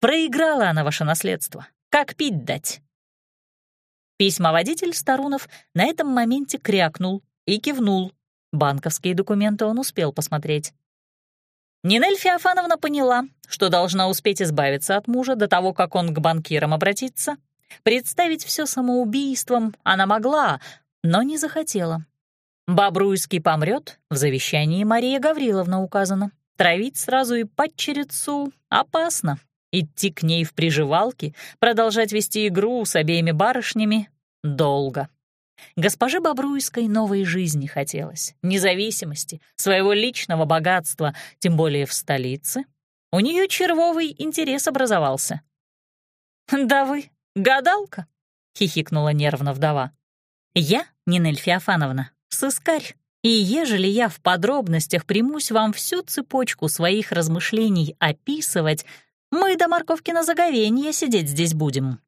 Проиграла она ваше наследство. Как пить дать?» Письмоводитель Старунов на этом моменте крякнул и кивнул. Банковские документы он успел посмотреть. Нинель Феофановна поняла, что должна успеть избавиться от мужа до того, как он к банкирам обратится. Представить все самоубийством она могла, но не захотела. Бобруйский помрет, в завещании Мария Гавриловна указано. Травить сразу и падчерицу опасно. Идти к ней в приживалке, продолжать вести игру с обеими барышнями — долго. Госпоже Бобруйской новой жизни хотелось, независимости, своего личного богатства, тем более в столице. У нее червовый интерес образовался. «Да вы гадалка», — хихикнула нервно вдова. «Я, Нинель Феофановна, сыскарь, и ежели я в подробностях примусь вам всю цепочку своих размышлений описывать, мы до морковки на заговенье сидеть здесь будем».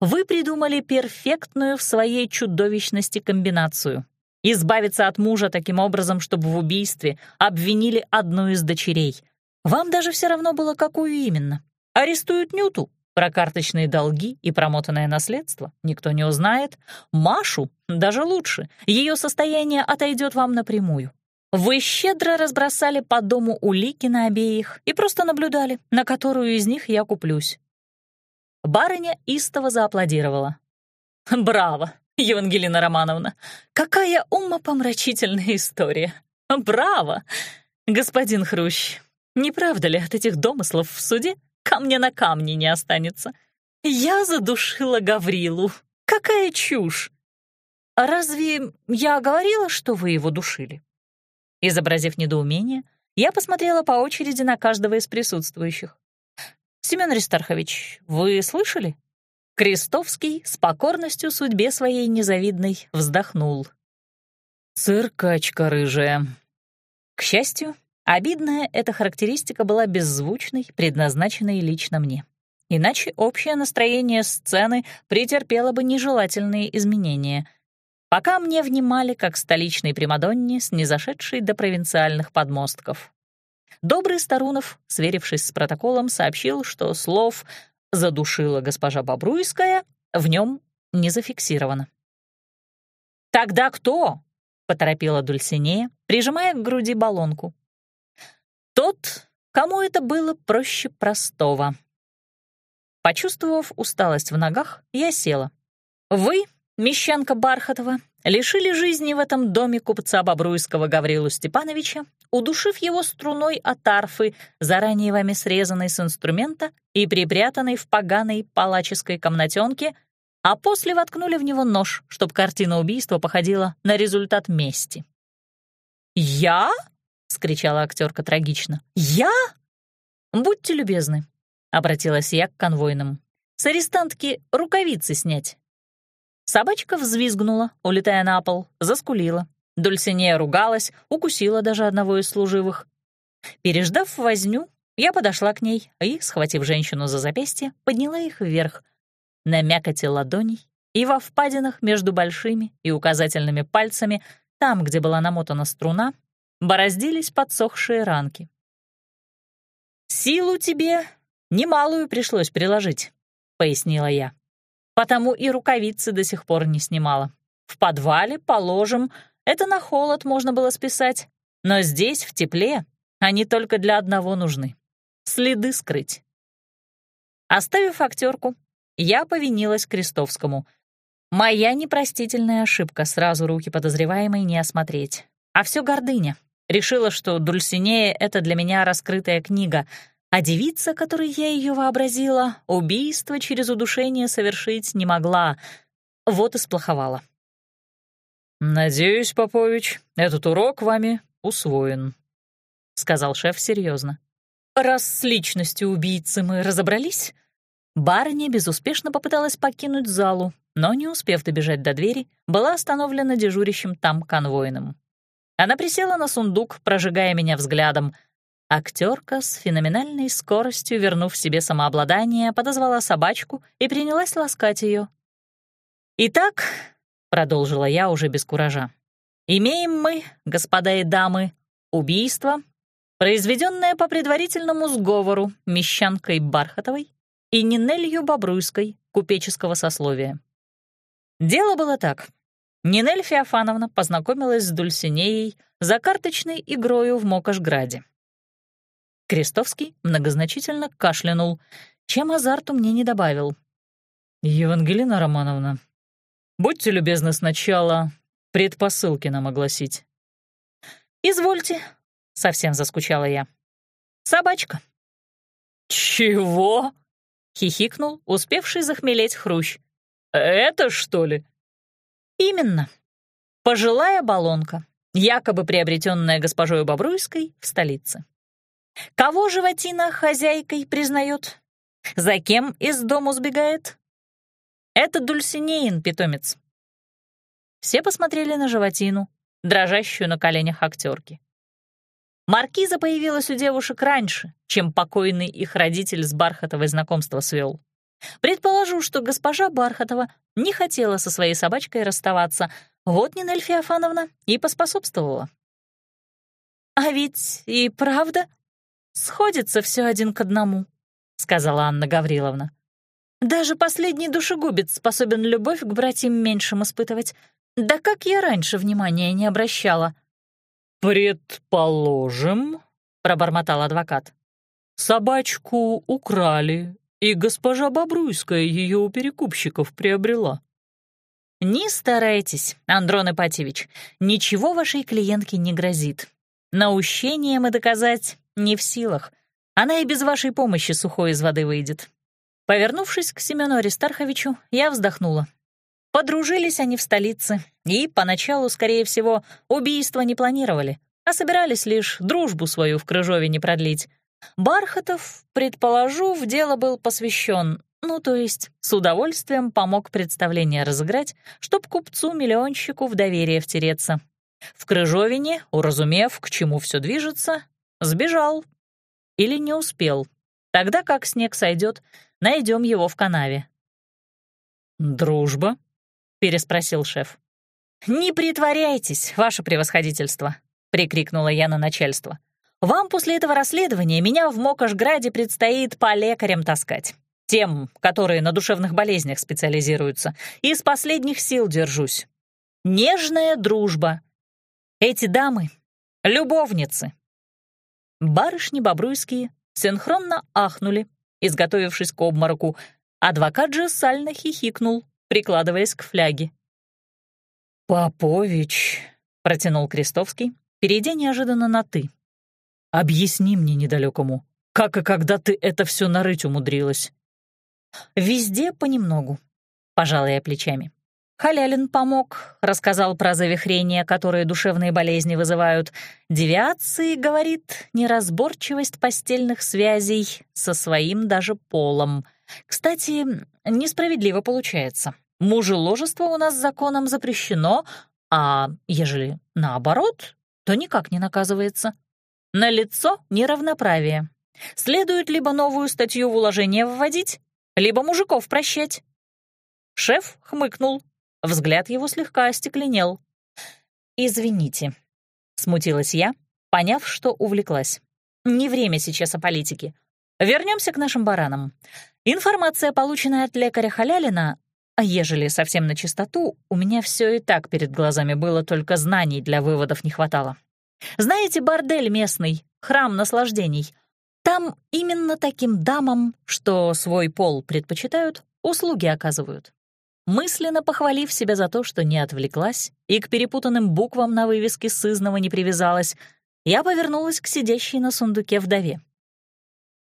Вы придумали перфектную в своей чудовищности комбинацию. Избавиться от мужа таким образом, чтобы в убийстве обвинили одну из дочерей. Вам даже все равно было, какую именно. Арестуют Нюту, про карточные долги и промотанное наследство никто не узнает. Машу даже лучше, ее состояние отойдет вам напрямую. Вы щедро разбросали по дому улики на обеих и просто наблюдали, на которую из них я куплюсь. Барыня истово зааплодировала. «Браво, Евангелина Романовна! Какая умопомрачительная история! Браво! Господин Хрущ, не правда ли от этих домыслов в суде камня на камне не останется? Я задушила Гаврилу. Какая чушь! разве я говорила, что вы его душили?» Изобразив недоумение, я посмотрела по очереди на каждого из присутствующих. Семен Аристархович, вы слышали? Крестовский с покорностью судьбе своей незавидной вздохнул. «Циркачка рыжая». К счастью, обидная эта характеристика была беззвучной, предназначенной лично мне. Иначе общее настроение сцены претерпело бы нежелательные изменения. Пока мне внимали как столичной Примадонне, снизошедшей до провинциальных подмостков. Добрый Старунов, сверившись с протоколом, сообщил, что слов «задушила госпожа Бобруйская» в нем не зафиксировано. «Тогда кто?» — поторопила Дульсинея, прижимая к груди баллонку. «Тот, кому это было проще простого». Почувствовав усталость в ногах, я села. «Вы, мещанка Бархатова, лишили жизни в этом доме купца Бобруйского Гаврилу Степановича, удушив его струной от арфы, заранее вами срезанной с инструмента и припрятанной в поганой палаческой комнатенке, а после воткнули в него нож, чтобы картина убийства походила на результат мести. «Я?» — скричала актерка трагично. «Я?» «Будьте любезны», — обратилась я к конвойным. «С арестантки рукавицы снять». Собачка взвизгнула, улетая на пол, заскулила. Дульсинея ругалась, укусила даже одного из служивых. Переждав возню, я подошла к ней и, схватив женщину за запястье, подняла их вверх. На мякоти ладоней и во впадинах между большими и указательными пальцами, там, где была намотана струна, бороздились подсохшие ранки. «Силу тебе немалую пришлось приложить», — пояснила я потому и рукавицы до сих пор не снимала. В подвале, положим, это на холод можно было списать, но здесь, в тепле, они только для одного нужны — следы скрыть. Оставив актерку, я повинилась Крестовскому. Моя непростительная ошибка сразу руки подозреваемой не осмотреть. А все гордыня. Решила, что Дульсинея — это для меня раскрытая книга — а девица, которой я ее вообразила, убийство через удушение совершить не могла. Вот и сплоховала. «Надеюсь, Попович, этот урок вами усвоен», — сказал шеф серьезно. «Раз с личностью убийцы мы разобрались...» Барыня безуспешно попыталась покинуть залу, но, не успев добежать до двери, была остановлена дежурящим там конвойным. Она присела на сундук, прожигая меня взглядом. Актерка с феноменальной скоростью, вернув себе самообладание, подозвала собачку и принялась ласкать ее. «Итак», — продолжила я уже без куража, «имеем мы, господа и дамы, убийство, произведенное по предварительному сговору Мещанкой Бархатовой и Нинелью Бобруйской купеческого сословия. Дело было так. Нинель Феофановна познакомилась с Дульсинеей за карточной игрою в Мокошграде. Крестовский многозначительно кашлянул, чем азарту мне не добавил. «Евангелина Романовна, будьте любезны сначала предпосылки нам огласить». «Извольте», — совсем заскучала я. «Собачка». «Чего?» — хихикнул, успевший захмелеть хрущ. «Это что ли?» «Именно. Пожилая баллонка, якобы приобретенная госпожой Бобруйской в столице. Кого животина хозяйкой признает? За кем из дому сбегает? Это Дульсинеин, питомец». Все посмотрели на животину, дрожащую на коленях актерки. Маркиза появилась у девушек раньше, чем покойный их родитель с Бархатовой знакомство свел. Предположу, что госпожа Бархатова не хотела со своей собачкой расставаться, вот Нинель Феофановна и поспособствовала. «А ведь и правда сходится все один к одному», — сказала Анна Гавриловна. «Даже последний душегубец способен любовь к братьям меньшим испытывать. Да как я раньше внимания не обращала?» «Предположим», — пробормотал адвокат, «собачку украли, и госпожа Бобруйская ее у перекупщиков приобрела». «Не старайтесь, Андрон Ипатьевич, ничего вашей клиентке не грозит. Наущение мы доказать не в силах. Она и без вашей помощи сухой из воды выйдет». Повернувшись к Семену Аристарховичу, я вздохнула. Подружились они в столице и, поначалу, скорее всего, убийства не планировали, а собирались лишь дружбу свою в Крыжове продлить. Бархатов, предположу, в дело был посвящен, ну, то есть с удовольствием помог представление разыграть, чтоб купцу-миллионщику в доверие втереться. В Крыжовине, уразумев, к чему все движется, сбежал. Или не успел. Тогда как снег сойдет, найдем его в канаве. «Дружба?» переспросил шеф. «Не притворяйтесь, ваше превосходительство», — прикрикнула я на начальство. «Вам после этого расследования меня в Мокошграде предстоит по лекарям таскать. Тем, которые на душевных болезнях специализируются. Из последних сил держусь. Нежная дружба. Эти дамы — любовницы». Барышни бобруйские синхронно ахнули, изготовившись к обмороку. Адвокат же сально хихикнул, прикладываясь к фляге. «Попович», — протянул Крестовский, перейдя неожиданно на «ты». «Объясни мне недалекому, как и когда ты это все нарыть умудрилась?» «Везде понемногу», — пожала я плечами. Халялин помог, рассказал про завихрения, которые душевные болезни вызывают. Девиации, говорит, неразборчивость постельных связей со своим даже полом. Кстати, несправедливо получается. Мужеложество у нас законом запрещено, а ежели наоборот, то никак не наказывается. На лицо неравноправие. Следует либо новую статью в уложение вводить, либо мужиков прощать. Шеф хмыкнул. Взгляд его слегка остекленел. «Извините», — смутилась я, поняв, что увлеклась. «Не время сейчас о политике. Вернемся к нашим баранам. Информация, полученная от лекаря Халялина, а ежели совсем на чистоту, у меня все и так перед глазами было, только знаний для выводов не хватало. Знаете, бордель местный, храм наслаждений. Там именно таким дамам, что свой пол предпочитают, услуги оказывают. Мысленно похвалив себя за то, что не отвлеклась и к перепутанным буквам на вывеске сызного не привязалась, я повернулась к сидящей на сундуке вдове.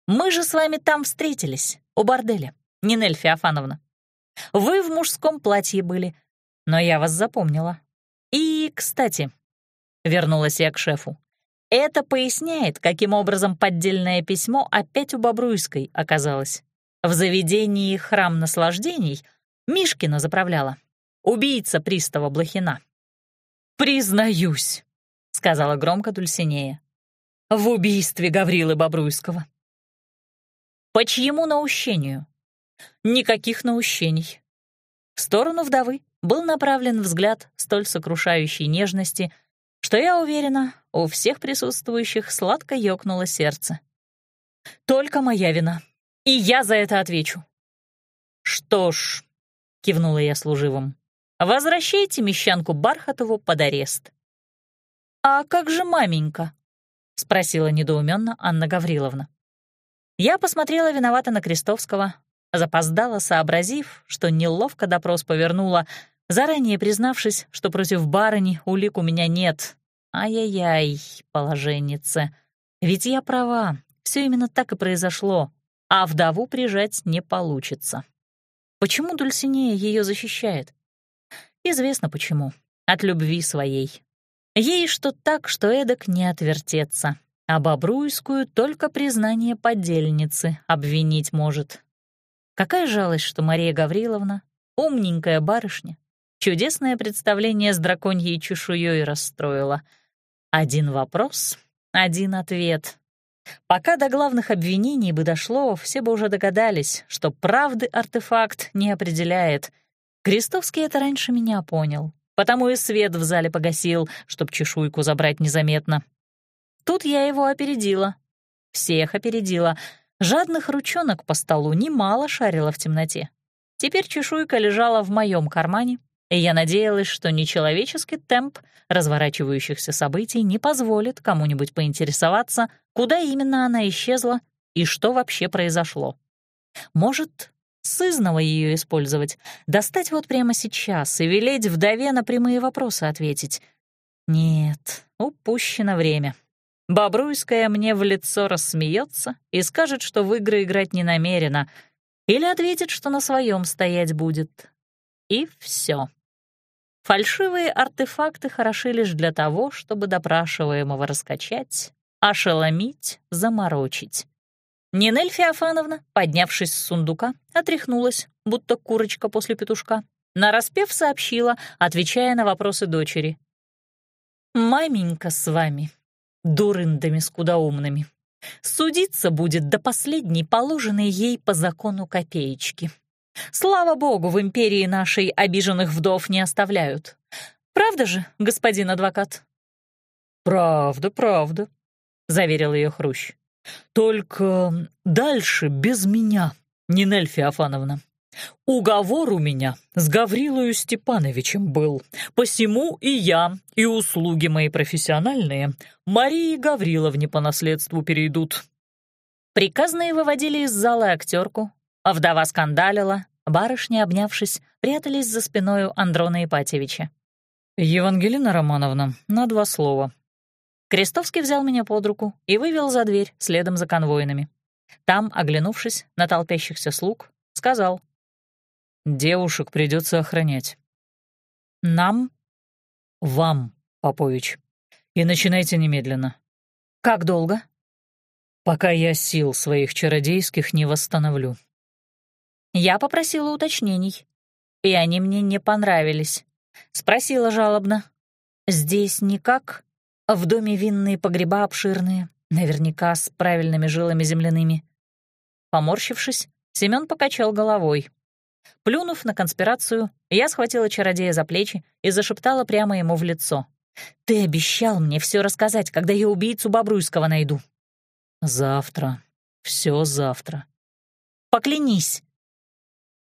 «Мы же с вами там встретились, у борделя, Нинель Феофановна. Вы в мужском платье были, но я вас запомнила. И, кстати, вернулась я к шефу, это поясняет, каким образом поддельное письмо опять у Бобруйской оказалось. В заведении «Храм наслаждений» Мишкина заправляла. Убийца пристава Блохина. «Признаюсь», — сказала громко Дульсинея, — «в убийстве Гаврилы Бобруйского». «По чьему наущению?» «Никаких наущений». В сторону вдовы был направлен взгляд столь сокрушающей нежности, что, я уверена, у всех присутствующих сладко ёкнуло сердце. «Только моя вина, и я за это отвечу». «Что ж», — кивнула я служивым, — «возвращайте мещанку Бархатову под арест». «А как же маменька?» — спросила недоуменно Анна Гавриловна. Я посмотрела виновато на Крестовского, запоздала, сообразив, что неловко допрос повернула, заранее признавшись, что против барыни улик у меня нет. Ай-яй-яй, положенница. Ведь я права, все именно так и произошло, а вдову прижать не получится. Почему Дульсинея ее защищает? Известно почему. От любви своей. Ей что так, что эдак не отвертеться. А Бобруйскую только признание подельницы обвинить может. Какая жалость, что Мария Гавриловна, умненькая барышня, чудесное представление с драконьей чешуей расстроила. Один вопрос, один ответ. Пока до главных обвинений бы дошло, все бы уже догадались, что правды артефакт не определяет. Крестовский это раньше меня понял, потому и свет в зале погасил, чтоб чешуйку забрать незаметно. Тут я его опередила. Всех опередила — Жадных ручонок по столу немало шарило в темноте. Теперь чешуйка лежала в моем кармане, и я надеялась, что нечеловеческий темп разворачивающихся событий не позволит кому-нибудь поинтересоваться, куда именно она исчезла и что вообще произошло. Может, сызново ее использовать, достать вот прямо сейчас и велеть вдове на прямые вопросы ответить. Нет, упущено время. Бобруйская мне в лицо рассмеется и скажет, что в игры играть не намерена, или ответит, что на своем стоять будет. И все. Фальшивые артефакты хороши лишь для того, чтобы допрашиваемого раскачать, ошеломить, заморочить. Нинель Феофановна, поднявшись с сундука, отряхнулась, будто курочка после петушка. Нараспев сообщила, отвечая на вопросы дочери. «Маменька с вами дурындами скудоумными. Судиться будет до последней положенной ей по закону копеечки. Слава богу, в империи нашей обиженных вдов не оставляют. Правда же, господин адвокат? «Правда, правда», — заверил ее Хрущ. «Только дальше без меня, Нинель Феофановна. Уговор у меня с Гаврилою Степановичем был, посему и я, и услуги мои профессиональные Марии Гавриловне по наследству перейдут». Приказные выводили из зала актерку, а вдова скандалила, барышни, обнявшись, прятались за спиною Андрона Ипатьевича. «Евангелина Романовна, на два слова». Крестовский взял меня под руку и вывел за дверь следом за конвойными. Там, оглянувшись на толпящихся слуг, сказал — Девушек придется охранять. Нам? Вам, Попович. И начинайте немедленно. Как долго? Пока я сил своих чародейских не восстановлю. Я попросила уточнений, и они мне не понравились. Спросила жалобно. Здесь никак? В доме винные погреба обширные, наверняка с правильными жилами земляными. Поморщившись, Семён покачал головой. Плюнув на конспирацию, я схватила чародея за плечи и зашептала прямо ему в лицо. «Ты обещал мне все рассказать, когда я убийцу Бобруйского найду». «Завтра. Все завтра». «Поклянись».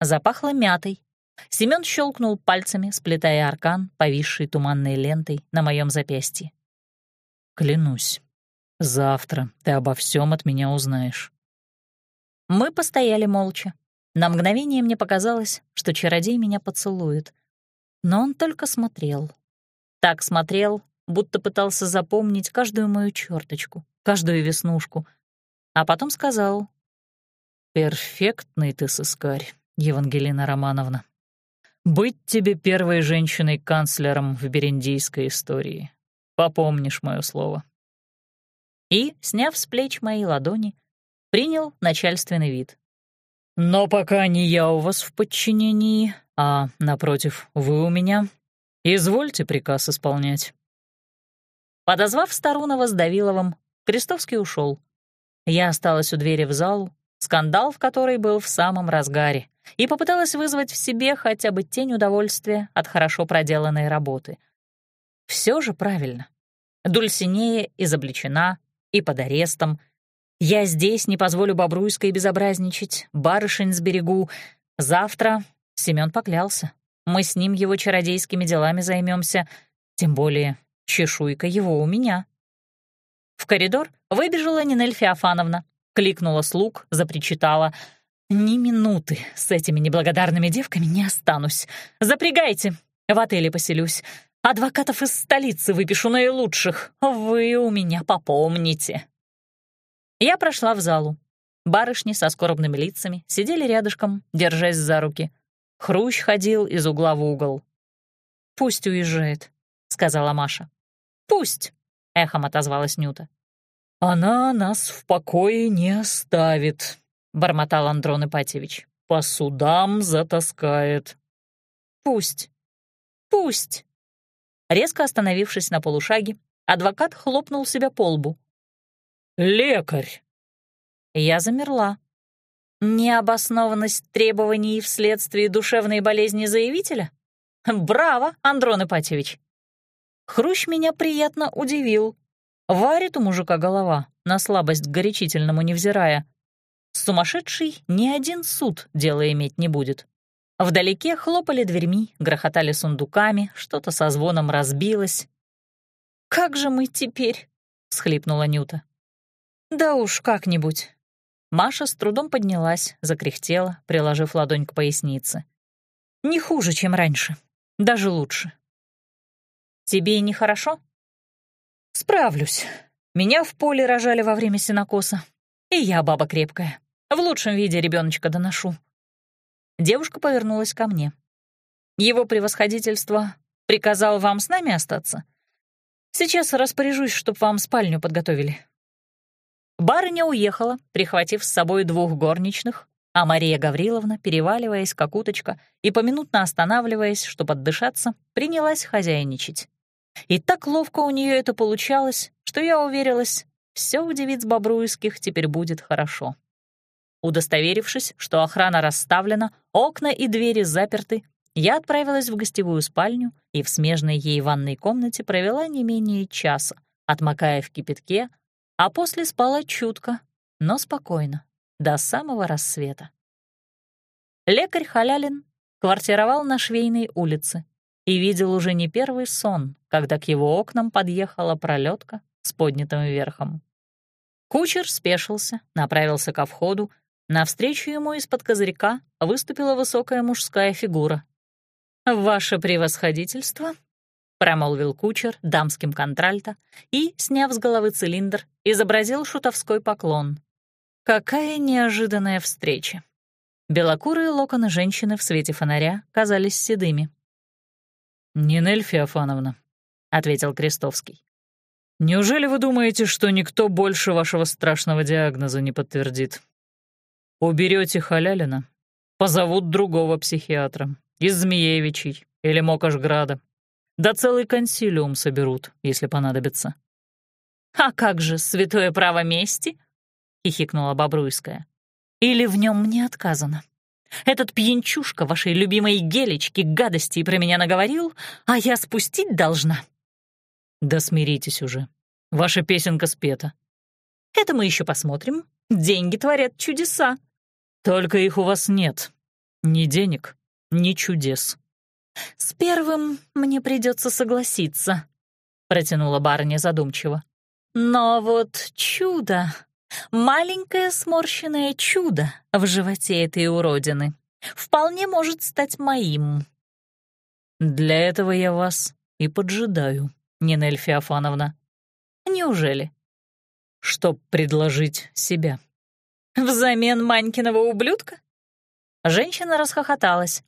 Запахло мятой. Семён щелкнул пальцами, сплетая аркан, повисший туманной лентой на моем запястье. «Клянусь, завтра ты обо всем от меня узнаешь». Мы постояли молча, на мгновение мне показалось, что чародей меня поцелует. Но он только смотрел. Так смотрел, будто пытался запомнить каждую мою черточку, каждую веснушку. А потом сказал. «Перфектный ты сыскарь, Евангелина Романовна. Быть тебе первой женщиной-канцлером в бериндийской истории. Попомнишь мое слово. И, сняв с плеч мои ладони, принял начальственный вид. Но пока не я у вас в подчинении, а, напротив, вы у меня, извольте приказ исполнять. Подозвав Старунова с Давиловым, Крестовский ушел. Я осталась у двери в залу, скандал в которой был в самом разгаре, и попыталась вызвать в себе хотя бы тень удовольствия от хорошо проделанной работы. Все же правильно. Дульсинея изобличена и под арестом. Я здесь не позволю Бобруйской безобразничать, барышень сберегу. Завтра Семён поклялся. Мы с ним его чародейскими делами займемся, тем более чешуйка его у меня. В коридор выбежала Нинель Феофановна, кликнула слуг, запричитала. «Ни минуты с этими неблагодарными девками не останусь. Запрягайте, в отеле поселюсь. Адвокатов из столицы выпишу наилучших. Вы у меня попомните». Я прошла в залу. Барышни со скорбными лицами сидели рядышком, держась за руки. Хрущ ходил из угла в угол. «Пусть уезжает», — сказала Маша. «Пусть», — эхом отозвалась Нюта. «Она нас в покое не оставит», — бормотал Андрон Ипатьевич. «По судам затаскает». «Пусть, пусть». Резко остановившись на полушаге, адвокат хлопнул себя по лбу. «Лекарь!» Я замерла. Необоснованность требований вследствие душевной болезни заявителя? Браво, Андрон Ипатьевич! Хрущ меня приятно удивил. Варит у мужика голова, на слабость к горячительному невзирая. Сумасшедший ни один суд дело иметь не будет. Вдалеке хлопали дверьми, грохотали сундуками, что-то со звоном разбилось. «Как же мы теперь?» — схлипнула Нюта. «Да уж, как-нибудь». Маша с трудом поднялась, закряхтела, приложив ладонь к пояснице. «Не хуже, чем раньше. Даже лучше». «Тебе нехорошо?» «Справлюсь. Меня в поле рожали во время сенокоса. И я баба крепкая. В лучшем виде ребеночка доношу». Девушка повернулась ко мне. «Его превосходительство приказал вам с нами остаться? Сейчас распоряжусь, чтоб вам спальню подготовили». Барыня уехала, прихватив с собой двух горничных, а Мария Гавриловна, переваливаясь, как уточка, и поминутно останавливаясь, чтобы отдышаться, принялась хозяйничать. И так ловко у нее это получалось, что я уверилась, все у девиц Бобруйских теперь будет хорошо. Удостоверившись, что охрана расставлена, окна и двери заперты, я отправилась в гостевую спальню и в смежной ей ванной комнате провела не менее часа, отмокая в кипятке, а после спала чутко, но спокойно, до самого рассвета. Лекарь Халялин квартировал на Швейной улице и видел уже не первый сон, когда к его окнам подъехала пролетка с поднятым верхом. Кучер спешился, направился ко входу, навстречу ему из-под козырька выступила высокая мужская фигура. «Ваше превосходительство», — промолвил кучер дамским контральто и, сняв с головы цилиндр, изобразил шутовской поклон. Какая неожиданная встреча! Белокурые локоны женщины в свете фонаря казались седыми. «Нинель Феофановна», — ответил Крестовский. «Неужели вы думаете, что никто больше вашего страшного диагноза не подтвердит? Уберете Халялина, позовут другого психиатра, из Змеевичей или Мокошграда. Да целый консилиум соберут, если понадобится». «А как же святое право мести?» — хихикнула Бобруйская. «Или в нем мне отказано?» Этот пьянчушка вашей любимой гелечки гадости про меня наговорил, а я спустить должна». «Да смиритесь уже. Ваша песенка спета». «Это мы еще посмотрим. Деньги творят чудеса». «Только их у вас нет. Ни денег, ни чудес». «С первым мне придется согласиться», — протянула барыня задумчиво. «Но вот чудо Маленькое сморщенное чудо в животе этой уродины вполне может стать моим. Для этого я вас и поджидаю, Нинель Феофановна. Неужели? Чтоб предложить себя. Взамен Манькиного ублюдка? Женщина расхохоталась.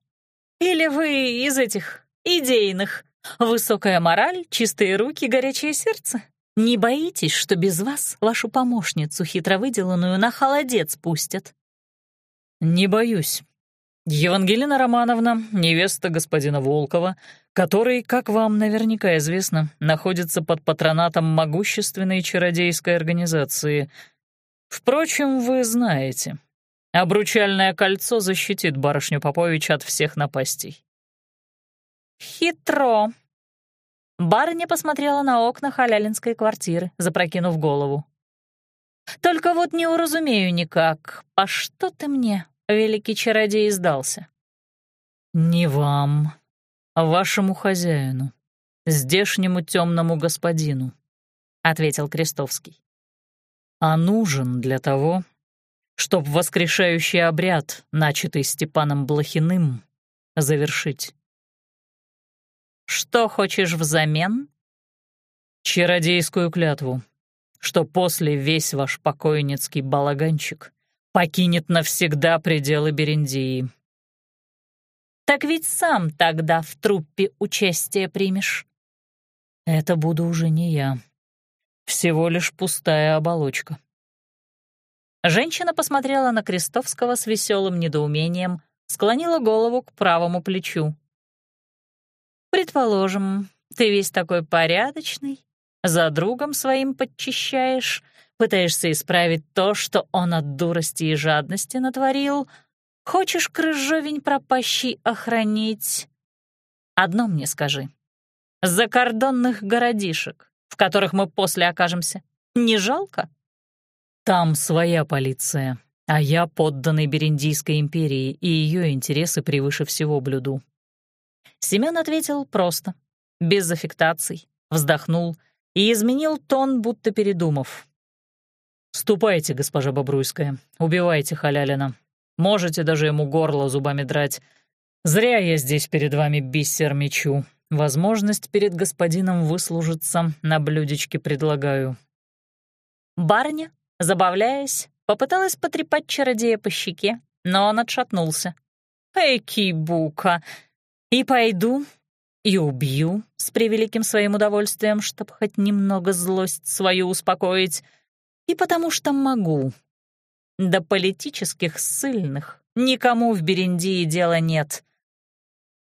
«Или вы из этих идейных? Высокая мораль, чистые руки, горячее сердце? Не боитесь, что без вас вашу помощницу, хитро выделанную, на холодец пустят?» «Не боюсь. Евангелина Романовна, невеста господина Волкова, который, как вам наверняка известно, находится под патронатом могущественной чародейской организации. Впрочем, вы знаете, обручальное кольцо защитит барышню Попович от всех напастей». «Хитро», Барыня посмотрела на окна халялинской квартиры, запрокинув голову. «Только вот не уразумею никак, а что ты мне, великий чародей, сдался?» «Не вам, а вашему хозяину, здешнему темному господину», — ответил Крестовский. «А нужен для того, чтоб воскрешающий обряд, начатый Степаном Блохиным, завершить». Что хочешь взамен? Чародейскую клятву, что после весь ваш покойницкий балаганчик покинет навсегда пределы Берендии. Так ведь сам тогда в труппе участие примешь. Это буду уже не я. Всего лишь пустая оболочка. Женщина посмотрела на Крестовского с веселым недоумением, склонила голову к правому плечу. Предположим, ты весь такой порядочный, за другом своим подчищаешь, пытаешься исправить то, что он от дурости и жадности натворил, хочешь крыжовень пропащий охранить. Одно мне скажи. Закордонных городишек, в которых мы после окажемся, не жалко? Там своя полиция, а я подданный Бериндийской империи, и ее интересы превыше всего блюду. Семён ответил просто, без аффектаций, вздохнул и изменил тон, будто передумав. «Ступайте, госпожа Бобруйская, убивайте Халялина. Можете даже ему горло зубами драть. Зря я здесь перед вами бисер мечу. Возможность перед господином выслужиться на блюдечке предлагаю». Барыня, забавляясь, попыталась потрепать чародея по щеке, но он отшатнулся. «Эки, бука, и пойду, и убью с превеликим своим удовольствием, чтобы хоть немного злость свою успокоить, и потому что могу. До политических ссыльных никому в Берендии дела нет.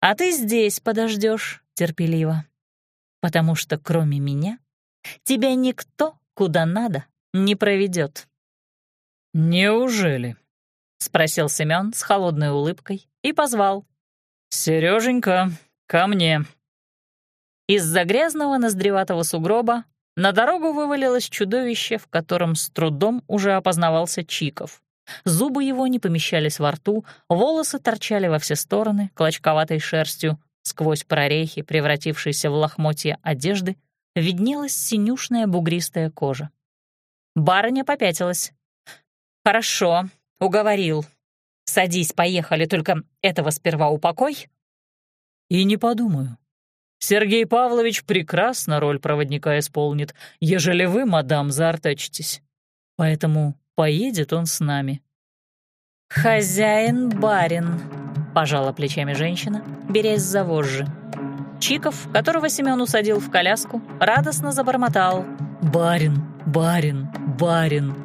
А ты здесь подождешь терпеливо, потому что кроме меня тебя никто куда надо не проведет. «Неужели?» — спросил Семён с холодной улыбкой и позвал. «Сереженька, ко мне!» Из-за грязного ноздреватого сугроба на дорогу вывалилось чудовище, в котором с трудом уже опознавался Чиков. Зубы его не помещались во рту, волосы торчали во все стороны клочковатой шерстью, сквозь прорехи, превратившиеся в лохмотья одежды, виднелась синюшная бугристая кожа. Барыня попятилась. «Хорошо, уговорил. Садись, поехали, только этого сперва упокой». «И не подумаю. Сергей Павлович прекрасно роль проводника исполнит, ежели вы, мадам, заортачитесь. Поэтому поедет он с нами». «Хозяин-барин», — пожала плечами женщина, берясь за вожжи. Чиков, которого Семён усадил в коляску, радостно забормотал. «Барин, барин, барин».